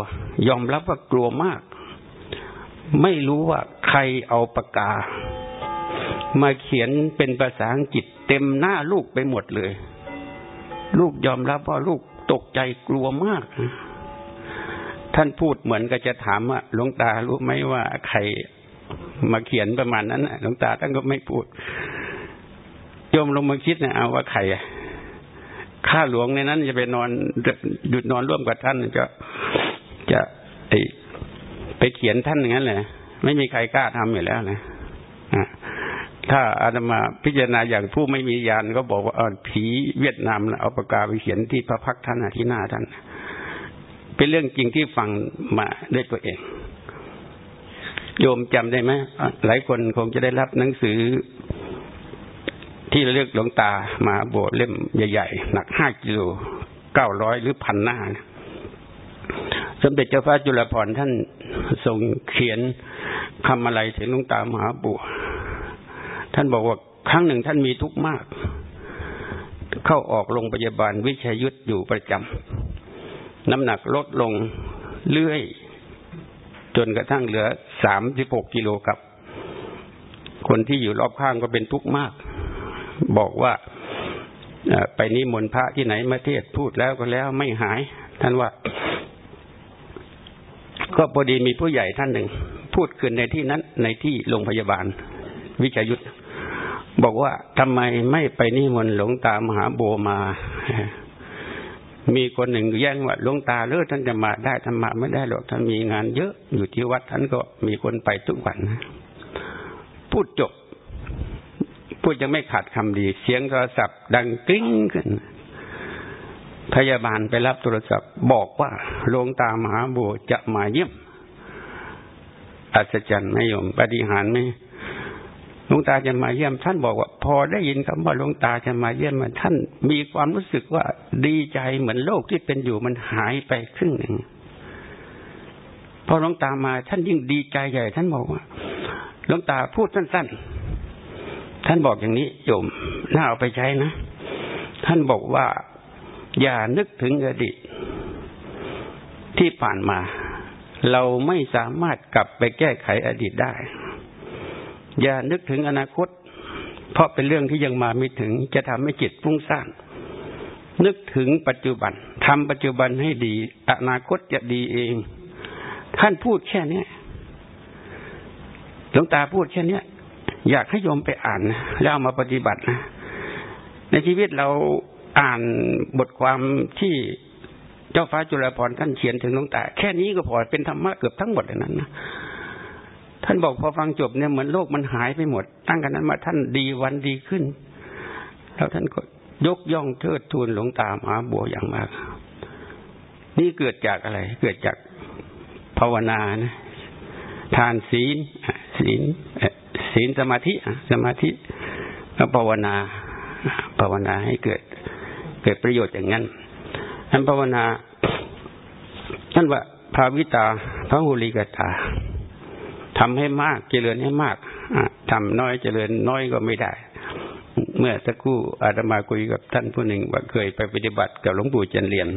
ยอมรับว่ากลัวมาก ไม่รู้ว่าใครเอาปากกา มาเขียนเป็นภาษาอังกฤษเต็มหน้าลูกไปหมดเลย ลูกยอมรับว่าลูกตกใจกลัวมาก ท่านพูดเหมือนกับจะถามว่าหลวงตารู้ไหมว่าใครมาเขียนประมาณนั้นหลวงตาท่านก็ไม่พูดโยมลงมาคิดนะเอาว่าใครข้าหลวงในนั้น จะไปนอนหยุดนอนร่วมกับท่านจะจะไอไปเขียนท่านอย่างนั้นเลยไม่มีใครกล้าทำอยู่แล้วนะ ถ้าอาตมาพิจารณาอย่างผู้ไม่มียานก็บอกว่าผีเวียดนามเอาปากกาไปเขียนที่พระพักท่านที่หน้าท่าน เป็นเรื่องจริงที่ฟังมาด้วยตัวเอง โยมจำได้ไหมหลายคนคงจะได้รับหนังสือ ที่เรียกหลวงตามาโบสเล่มใหญ่ๆ หนักห้ากิโลเก้าร้อยหรือพันหน้าสมเด็จเจ้าฟ้าจุฬาภรณ์ท่านทรงเขียนคำอะไรถึงหลวงตามหาบัว ท่านบอกว่าครั้งหนึ่งท่านมีทุกข์มาก เข้าออกโรงพยาบาลวิชยุทธอยู่ประจำน้ำหนักลดลงเรื่อย จนกระทั่งเหลือสามสิบหกกิโลกับ คนที่อยู่รอบข้างก็เป็นทุกข์มาก บอกว่าไปนิมนต์พระที่ไหนมาเทศพูดแล้วก็แล้วไม่หาย ท่านว่า ก็พอดีมีผู้ใหญ่ท่านหนึ่ง พูดขึ้นในที่นั้นในที่โรงพยาบาล วิชัยยุทธ บอกว่าทำไมไม่ไปนิมนต์หลวงตามหาโบมา มีคนหนึ่งแย่งว่าหลวงตาเลิศท่านจะมาได้ท่านมาไม่ได้หรอกท่านมีงานเยอะอยู่ที่วัดท่านก็มีคนไปทุกวันพูดจบ พูดยังไม่ขาดคำดี เสียงโทรศัพท์ ดังกริ้งขึ้นพยาบาลไปรับโทรศัพท์ บอกว่าหลวงตามหาโบจะมาเยี่ยมอัศจรรย์ไม่ยมปฏิหารไหม หลวงตาจะมาเยี่ยมท่านบอกว่า พอได้ยินคำว่าหลวงตาจะมาเยี่ยมมันท่าน มีความรู้สึกว่าดีใจเหมือนโลกที่เป็นอยู่มันหายไปครึ่งหนึ่งพอหลวงตามาท่านยิ่งดีใจใหญ่ ท่านบอกว่าหลวงตาพูดสั้น ๆ ท่านบอกอย่างนี้โยมน่าเอาไปใช้นะท่านบอกว่า อย่านึกถึงอดีตที่ผ่านมา เราไม่สามารถกลับไปแก้ไขอดีตได้ อย่านึกถึงอนาคต เพราะเป็นเรื่องที่ยังมาไม่ถึงจะทำให้จิตฟุ้งซ่านนึกถึงปัจจุบันทำปัจจุบันให้ดี อนาคตจะดีเอง ท่านพูดแค่นี้หลวงตาพูดแค่นี้อยากให้โยมไปอ่านนะแล้วเอามาปฏิบัตินะในชีวิตเราอ่านบทความที่เจ้าฟ้าจุฬาภรณ์ท่านเขียนถึงหลวงตา แค่นี้ก็พอเป็นธรรมะเกือบทั้งหมดเลยนั้นนะ ท่านบอกพอฟังจบเนี่ยเหมือนโลกมันหายไปหมด ตั้งกันนั้นมาท่านดีวันดีขึ้น แล้วท่านก็ยกย่องเทิดทูนหลวงตามหาบัวอย่างมาก นี่เกิดจากอะไร เกิดจากภาวนานะทานศีลศีลศีลสมาธิสมาธิก็ภาวนาภาวนาให้เกิด เกิดประโยชน์อย่างนั้นท่านภาวนาท่านว่าภาวิตาพระหุลิกตา ทำให้มากเจริญให้มากทำน้อยเจริญน้อยก็ไม่ได้ เมื่อสักครู่อาตมาคุยกับท่านผู้หนึ่งว่าเคยไปปฏิบัติกับหลวงปู่จันเรียน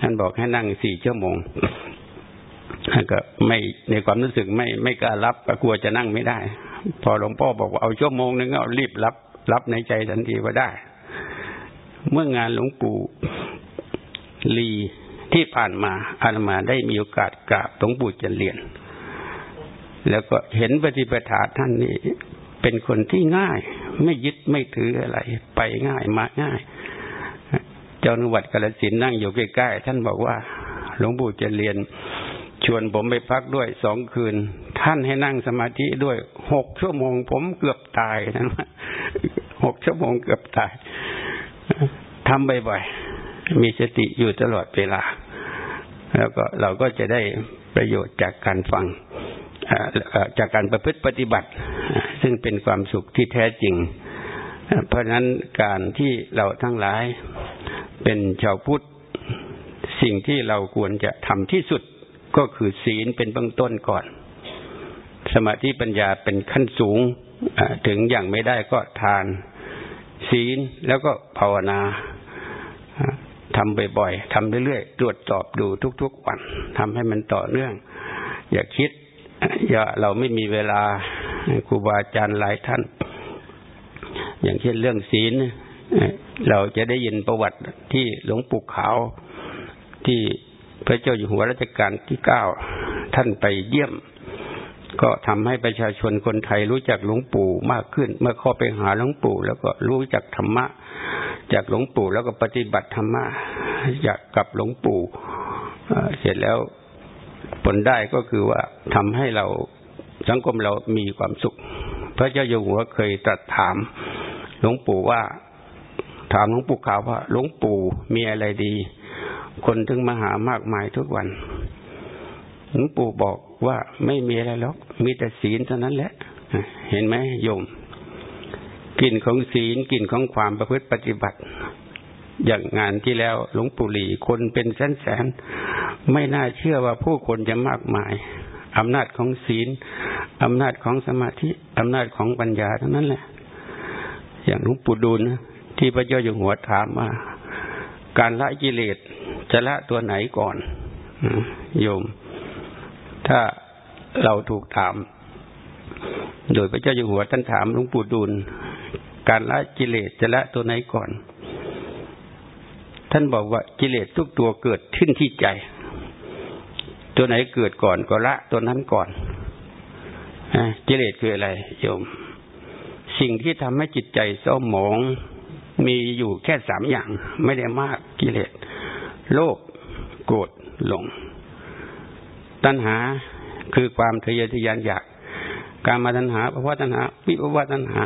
ท่านบอกให้นั่งสี่ชั่วโมงก็ไม่ในความรู้สึกไม่ไม่กล้ารับก็กลัวจะนั่งไม่ได้ พอหลวงพ่อบอกว่าเอาชั่วโมงนึงก็รีบรับ รับในใจทันทีว่าได้ เมื่องานหลวงปู่ลีที่ผ่านมาอาตมาได้มีโอกาสกราบหลวงปู่จันเรียน แล้วก็เห็นปฏิปทาท่านนี่เป็นคนที่ง่าย ไม่ยึดไม่ถืออะไร ไปง่ายมาง่าย เจ้าหนวัดกาลสินนั่งอยู่ใกล้ๆท่านบอกว่า หลวงปู่จันเรียน ชวนผมไปพักด้วยสองคืน ท่านให้นั่งสมาธิด้วยหกชั่วโมง ผมเกือบตายนะหกชั่วโมงเกือบตายทำบ่อยๆมีสติอยู่ตลอดเวลา แล้วก็เราก็จะได้ประโยชน์จากการฟัง จากการประพฤติปฏิบัติ ซึ่งเป็นความสุขที่แท้จริง เพราะนั้นการที่เราทั้งหลายเป็นชาวพุทธ สิ่งที่เราควรจะทำที่สุดก็คือศีลเป็นเบื้องต้นก่อน สมาธิปัญญาเป็นขั้นสูงถึงอย่างไม่ได้ก็ทาน ศีลแล้วก็ภาวนาทำบ่อยๆทำเรื่อยๆ ตรวจสอบดูทุกๆวันทำให้มันต่อเนื่อง อย่าคิด อย่าเราไม่มีเวลาครูบาอาจารย์หลายท่าน อย่างเช่นเรื่องศีลเราจะได้ยินประวัติที่หลวงปู่ขาวที่พระเจ้าอยู่หัวรัชกาลที่เก้าท่านไปเยี่ยม ก็ทำให้ประชาชนคนไทยรู้จักหลวงปู่มากขึ้น เมื่อเข้าไปหาหลวงปู่ แล้วก็รู้จักธรรมะ จากหลวงปู่แล้วก็ปฏิบัติธรรมะจากกับหลวงปู่เสร็จแล้ว ผลได้ก็คือว่าทำให้เราสังคมเรามีความสุข พระเจ้าอยู่หัวเคยตรัสถาม หลวงปู่ว่า ถามหลวงปู่ขาวว่าหลวงปู่มีอะไรดี คนถึงมาหามากมายทุกวันหลวงปู่บอกว่าไม่มีอะไรหรอกมีแต่ศีลเท่านั้นแหละ เห็นไหมโยมกลิ่นของศีลกลิ่นของความประพฤติปฏิบัติ อย่างงานที่แล้วหลวงปู่หลีคนเป็นแสนแสนไม่น่าเชื่อว่าผู้คนจะมากมายอำนาจของศีลอำนาจของสมาธิอำนาจของปัญญาทั้งนั้นแหละ อย่างหลวงปู่ดูลนะที่พระเจ้าอยู่หัวถามว่าการละกิเลสจะละตัวไหนก่อนโยม ถ้าเราถูกถาม โดยพระเจ้าอยู่หัวท่านถามหลวงปู่ดูล การละกิเลสจะละตัวไหนก่อน ท่านบอกว่ากิเลสทุกตัวเกิดขึ้นที่ใจ ตัวไหนเกิดก่อนก็ละตัวนั้นก่อนกิเลสคืออะไรโยม สิ่งที่ทำให้จิตใจเศร้าหมองมีอยู่แค่สามอย่าง ไม่ได้มากกิเลสโลภโกรธหลง ตัณหาคือความทะเยอทะยานอยาก การมาตัณหาภาวะตัณหา วิภาวะตัณหา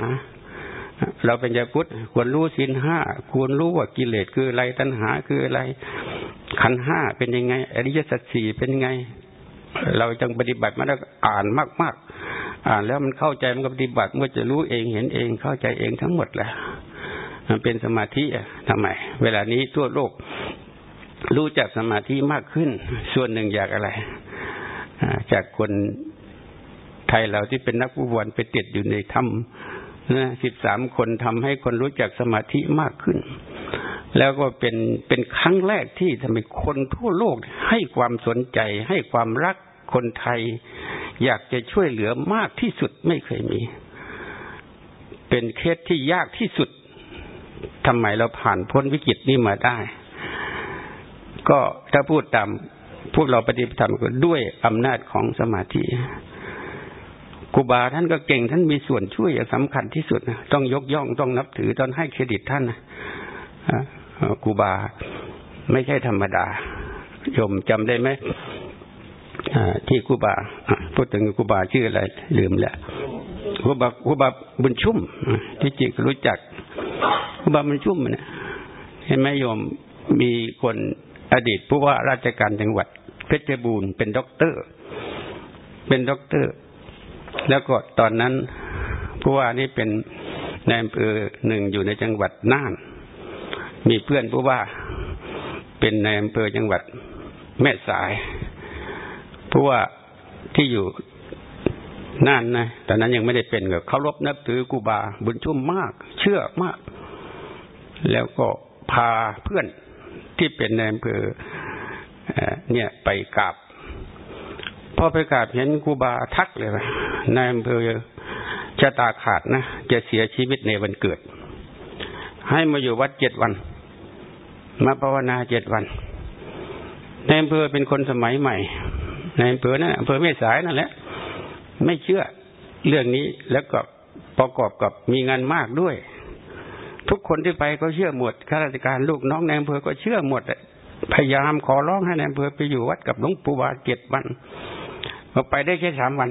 เราเป็นใจพุทธควรรู้สินห้าควรรู้ว่ากิเลสคืออะไรตัณหาคืออะไร ขันห้าเป็นยังไง อริยสัจสี่เป็นยังไง เราจึงปฏิบัติมาแล้วอ่านมาก ๆ อ่านแล้วมันเข้าใจมันก็ปฏิบัติเมื่อจะรู้เองเห็นเองเข้าใจเองทั้งหมดแหละมันเป็นสมาธิทำไม เวลานี้ทั่วโลก รู้จักสมาธิมากขึ้น ส่วนหนึ่งอยากอะไรจากคนไทยเราที่เป็นนักบุญไปติดอยู่ในถ้ำ สิบสามคนทำให้คนรู้จักสมาธิมากขึ้น แล้วก็เป็นเป็นครั้งแรกที่ทำให้คนทั่วโลกให้ความสนใจ ให้ความรักคนไทย อยากจะช่วยเหลือมากที่สุดไม่เคยมี เป็นเคสที่ยากที่สุดทำไมเราผ่านพ้นวิกฤตนี้มาได้ ก็ถ้าพูดตามพวกเราปฏิบัติธรรมก็ด้วยอำนาจของสมาธิ ครูบาท่านก็เก่งท่านมีส่วนช่วยสำคัญที่สุดนะต้องยกย่องต้องนับถือต้องให้เครดิตท่านนะครูบาไม่ใช่ธรรมดาโยมจำได้ไหมที่ครูบาพูดถึงครูบาชื่ออะไร ลืมแล้วครูบาครูบาบุญชุ่มที่จริงรู้จักครูบาบุญชุ่มเนี่ยเห็นไหมโยมมีคนอดีตผู้ว่าราชการจังหวัดเพชรบูรณ์เป็นด็อกเตอร์ เป็นด็อกเตอร์ แล้วก็ตอนนั้นผู้ว่านี่เป็นนายอำเภอหนึ่งอยู่ในจังหวัดน่าน มีเพื่อนผู้ว่าเป็นนายอำเภอจังหวัดแม่สายผู้ว่าที่อยู่น่านนะตอนนั้นยังไม่ได้เป็นกับเขารบนับถือกูบาบุญชุ่มมาก เชื่อมาก แล้วก็พาเพื่อนที่เป็นนายอำเภอเนี่ยไปกราบ พอไปกราบเห็นกูบาทักเลยนายอำเภอชะตาขาดนะจะเสียชีวิตในวันเกิด ให้มาอยู่วัดเจ็ดวัน มาภาวนาเจ็ดวันนายอำเภอเป็นคนสมัยใหม่นายอำเภอนะั่นอำเภอแม่สายนั่นแหละไม่เชื่อเรื่องนี้แล้วก็ประกอบกับมีงานมากด้วย ทุกคนที่ไปก็เชื่อหมดข้าราชการลูกน้องในอำเภอก็เชื่อหมดพยายามขอร้องให้ในอำเภอไปอยู่วัดกับหลวงปู่บาเจ็ดวัน เราไปได้แค่สามวัน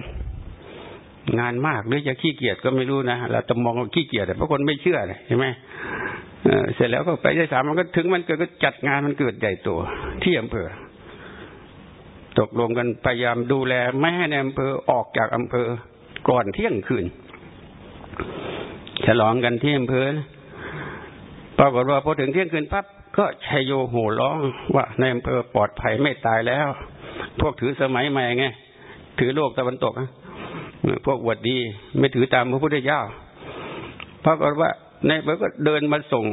งานมากหรือจะขี้เกียจก็ไม่รู้นะเราจะมองว่าขี้เกียจแต่พราะคนไม่เชื่อเลยใช่ไหมเสร็จแล้วก็ไปได้สามวันก็ถึงมันเกิดก็จัดงานมันเกิดใหญ่โตที่อำเภอตกลงกันพยายามดูแลไม่ให้ในอำเภอออกจากอำเภอก่อนเที่ยงคืน ฉลองกันที่อำเภอปรากฏว่าพอถึงเที่ยงคืนปั๊บก็ชัยโยโห่ร้องว่าในอำเภอปลอดภัยไม่ตายแล้ว พวกถือสมัยใหม่ไง ถือโลกตะวันตกพวกวดดีไม่ถือตามพระพุทธเจ้าปรากว่าในอำเภอก็เดินมาส่ง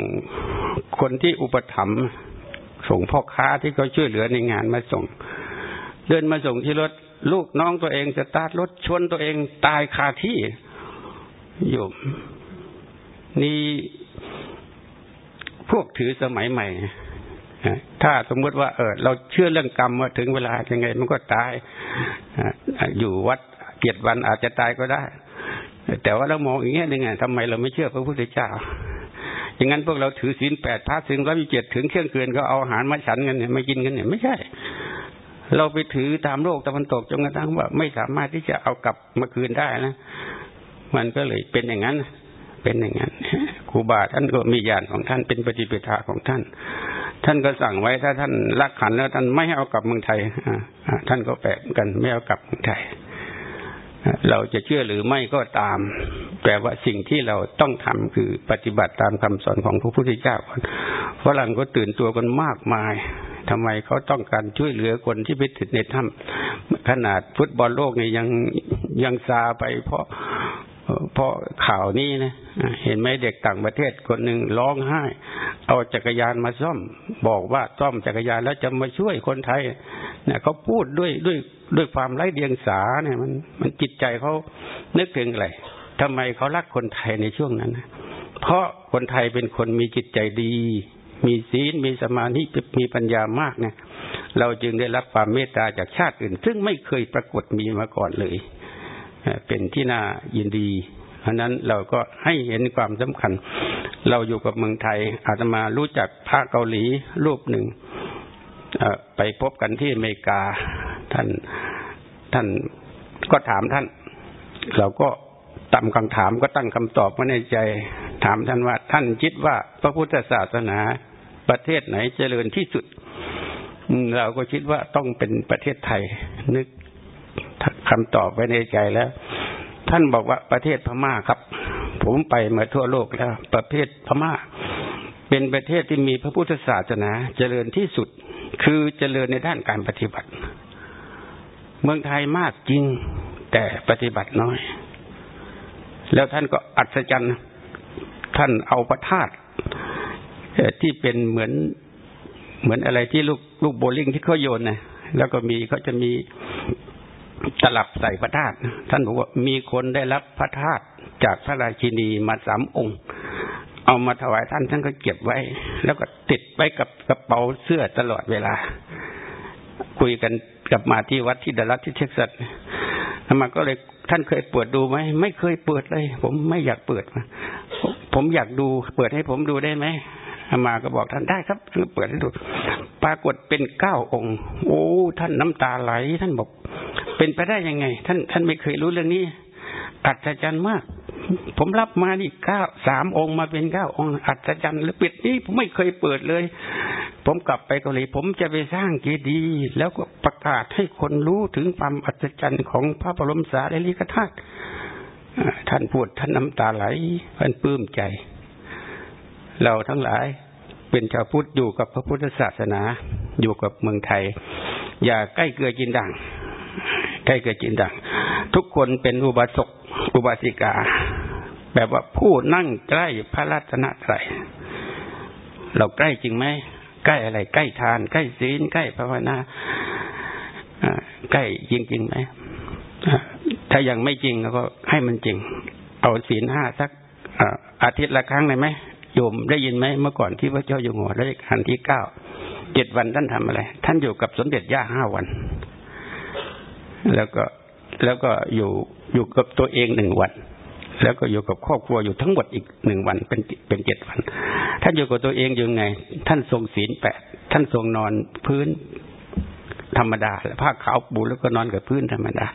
คนที่อุปถัมภ์ส่งพ่อค้าที่เขาช่วยเหลือในงานมาส่ง เดินมาส่งที่รถ ลูกน้องตัวเองจะตาร์ทรถชนตัวเองตายคาที่อยู่นี่พวกถือสมัยใหม่ ถ้าสมมติว่าเออเราเชื่อเรื่องกรรมว่าถึงเวลายังไง มันก็ตายอยู่วัดเกียรติวันอาจจะตายก็ได้ แต่ว่าเรามองอย่างเงี้ยยังไงทำไมเราไม่เชื่อพระพุทธเจ้าอย่างนั้นพวกเราถือศีลแปดพระถึงร้อยเจ็ดถึงเที่ยงคืนก็เอาอาหารมาฉันกันเนี่ยไม่กินกันเนี่ยไม่ใช่ เราไปถือตามโลกตะวันตกจนกระทั่งว่าไม่สามารถที่จะเอากลับมาคืนได้นะมันก็เลยเป็นอย่างนั้น เป็นอย่างนั้นครูบาท่านก็มีญาณของท่านเป็นปฏิปทาของท่าน ท่านก็สั่งไว้ถ้าท่านรักขันแล้วท่านไม่ให้เอากลับเมืองไทยท่านก็แปลกันไม่เอากลับเมืองไทยเราจะเชื่อหรือไม่ก็ตาม แต่ว่าสิ่งที่เราต้องทำคือปฏิบัติตามคำสอนของพระพุทธเจ้าฝรั่งก็ตื่นตัวกันมากมายทำไมเขาต้องการช่วยเหลือคนที่ไปติดในถ้ำขนาดฟุตบอลโลกนี่ยังยังซาไปเพราะ เพราะข่าวนี้นะเห็นไหมเด็กต่างประเทศคนหนึ่งร้องไห้ เอาจักรยานมาซ่อม บอกว่าซ่อมจักรยานแล้วจะมาช่วยคนไทย เนี่ยเขาพูดด้วยด้วยด้วยความไร้เดียงสาเนี่ย มันมันจิตใจเขานึกถึงอะไรทำไมเขารักคนไทยในช่วงนั้นเพราะคนไทยเป็นคนมีจิตใจดี มีศีลมีสมาธิมีปัญญามากเนี่ย เราจึงได้รับความเมตตาจากชาติอื่น ซึ่งไม่เคยปรากฏมีมาก่อนเลย เป็นที่น่ายินดีเพราะนั้นเราก็ให้เห็นความสำคัญ เราอยู่กับเมืองไทย อาตมารู้จักพระเกาหลีรูปหนึ่งไปพบกันที่อเมริกา ท่านท่านก็ถามท่าน เราก็ตั้งคำถามก็ตั้งคำตอบมาในใจ ถามท่านว่า ท่านคิดว่าพระพุทธศาสนาประเทศไหนเจริญที่สุด เราก็คิดว่าต้องเป็นประเทศไทย นึก คำตอบไว้ในใจแล้ว ท่านบอกว่าประเทศพม่าครับ ผมไปมาทั่วโลกแล้ว ประเทศพม่า เป็นประเทศที่มีพระพุทธศาสนาเจริญที่สุด คือเจริญในด้านการปฏิบัติ เมืองไทยมากจริงแต่ปฏิบัติน้อย แล้วท่านก็อัศจรรย์ท่านเอาพระธาตุที่เป็นเหมือนเหมือนอะไรที่ลูกลูกโบลิ่งที่เขาโยนนะแล้วก็มีเขาจะมี ตลับใส่พระธาตุท่านบอกว่ามีคนได้รับพระธาตุจากพระราชินีมาสามองค์ เอามาถวายท่านท่านก็เก็บไว้ แล้วก็ติดไว้กับกระเป๋าเสื้อตลอดเวลา คุยกันกลับมาที่วัดที่ดลัที่เท็กซัสมาก็เลยท่านเคยเปิดดูไหมไม่เคยเปิดเลย ผมไม่อยากเปิดผมอยากดูเปิดให้ผมดูได้ไหมอามาก็บอกท่านได้ครับคือเปิดให้ดูปรากฏเป็นเก้าองค์ โอ้ ท่านน้ำตาไหล ท่านบอก เป็นไปได้ยังไง ท่านท่านไม่เคยรู้เรื่องนี้อัศจรรย์มาก ผมรับมานี่เก้าสามองค์มาเป็นเก้าองค์อัศจรรย์แล้วปิดนี้ผมไม่เคยเปิดเลย ผมกลับไปเกาหลีผมจะไปสร้างเจดีย์แล้วก็ประกาศให้คนรู้ถึงความอัศจรรย์ของพระบรมสารีริกธาตุท่านพูดท่านน้ำตาไหลท่านปลื้มใจ เราทั้งหลายเป็นชาวพุทธอยู่กับพระพุทธศาสนา อยู่กับเมืองไทย อย่าใกล้เกลือจินด่าง ใกล้เกลือจินด่างทุกคนเป็นอุบาสกอุบาสิกา แบบว่าผู้นั่งใกล้พระรัตนตรัยเราใกล้จริงไหมใกล้อะไร ใกล้ทาน ใกล้ศีลใกล้ภาวนาใกล้จริงจริงไหมถ้ายังไม่จริงก็ให้มันจริง เอาศีลห้าสักอาทิตย์ละครั้งได้ไหมโยมได้ยินไหมเมื่อก่อนที่พระเจ้าอยู่หัวได้ขันที่เก้าเจ็ดวันท่านทำอะไร ท่านอยู่กับสมเด็จย่าห้าวัน แล้วก็แล้วก็อยู่อยู่กับตัวเองหนึ่งวัน แล้วก็อยู่กับครอบครัวอยู่ทั้งหมดอีกหนึ่งวันเป็นเป็นเจ็ดวัน ท่านอยู่กับตัวเองอยู่ไง ท่านทรงศีลแปดท่านทรงนอนพื้นธรรมดาผ้าขาวปูแล้วก็นอนกับพื้นธรรมดา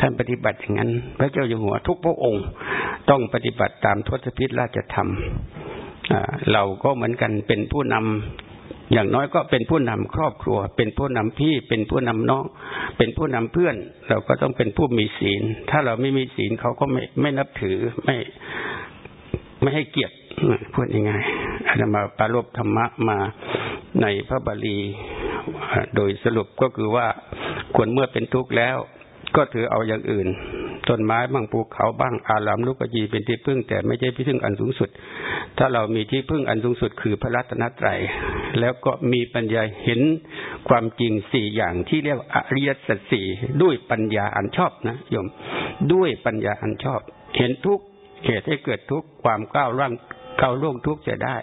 ท่านปฏิบัติอย่างนั้น พระเจ้าอยู่หัวทุกพระองค์ต้องปฏิบัติตามทศพิธราชธรรมเราก็เหมือนกันเป็นผู้นำ อย่างน้อยก็เป็นผู้นำครอบครัว เป็นผู้นำพี่ เป็นผู้นำน้อง เป็นผู้นำเพื่อน เราก็ต้องเป็นผู้มีศีล ถ้าเราไม่มีศีลเขาก็ไม่ไม่นับถือไม่ไม่ให้เกียรติพูดยังไงอาจจะมาปรารบธรรมะมาในพระบาลี โดยสรุปก็คือว่าควรเมื่อเป็นทุกข์แล้ว ก็ถือเอาอย่างอื่น ต้นไม้บ้างภูเขาบ้างอารามลูกจีเป็นที่พึ่ง แต่ไม่ใช่ที่พึ่งอันสูงสุด ถ้าเรามีที่พึ่งอันสูงสุดคือพระรัตนตรัยแล้วก็มีปัญญาเห็นความจริงสี่อย่างที่เรียกอริยสัจสี่ด้วยปัญญาอันชอบนะโยม ด้วยปัญญาอันชอบ เห็นทุกเหตุให้เกิดทุกความก้าวร่าง ก้าวล่วงทุกข์จะได้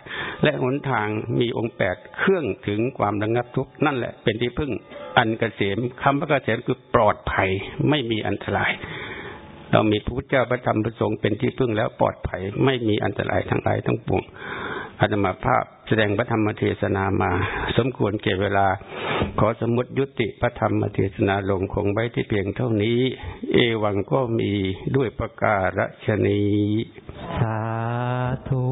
และหนทางมีองค์แปดเครื่องถึงความระงับทุกข์นั่นแหละเป็นที่พึ่งอันกเกษมคำว่าเกษมคือปลอดภัยไม่มีอันตราย เรามีพระพุทธเจ้าพระธรรมพระสงฆ์เป็นที่พึ่งแล้วปลอดภัยไม่มีอันตรายทั้งหลายทั้งปวงอาตมาภาพ แสดงพระธรรมเทศนามา สมควรเก็บเวลา ขอสมมติยุติพระธรรมเทศนาลงคงไว้ที่เพียงเท่านี้ เอวังก็มีด้วยประกาศชนีสาธุ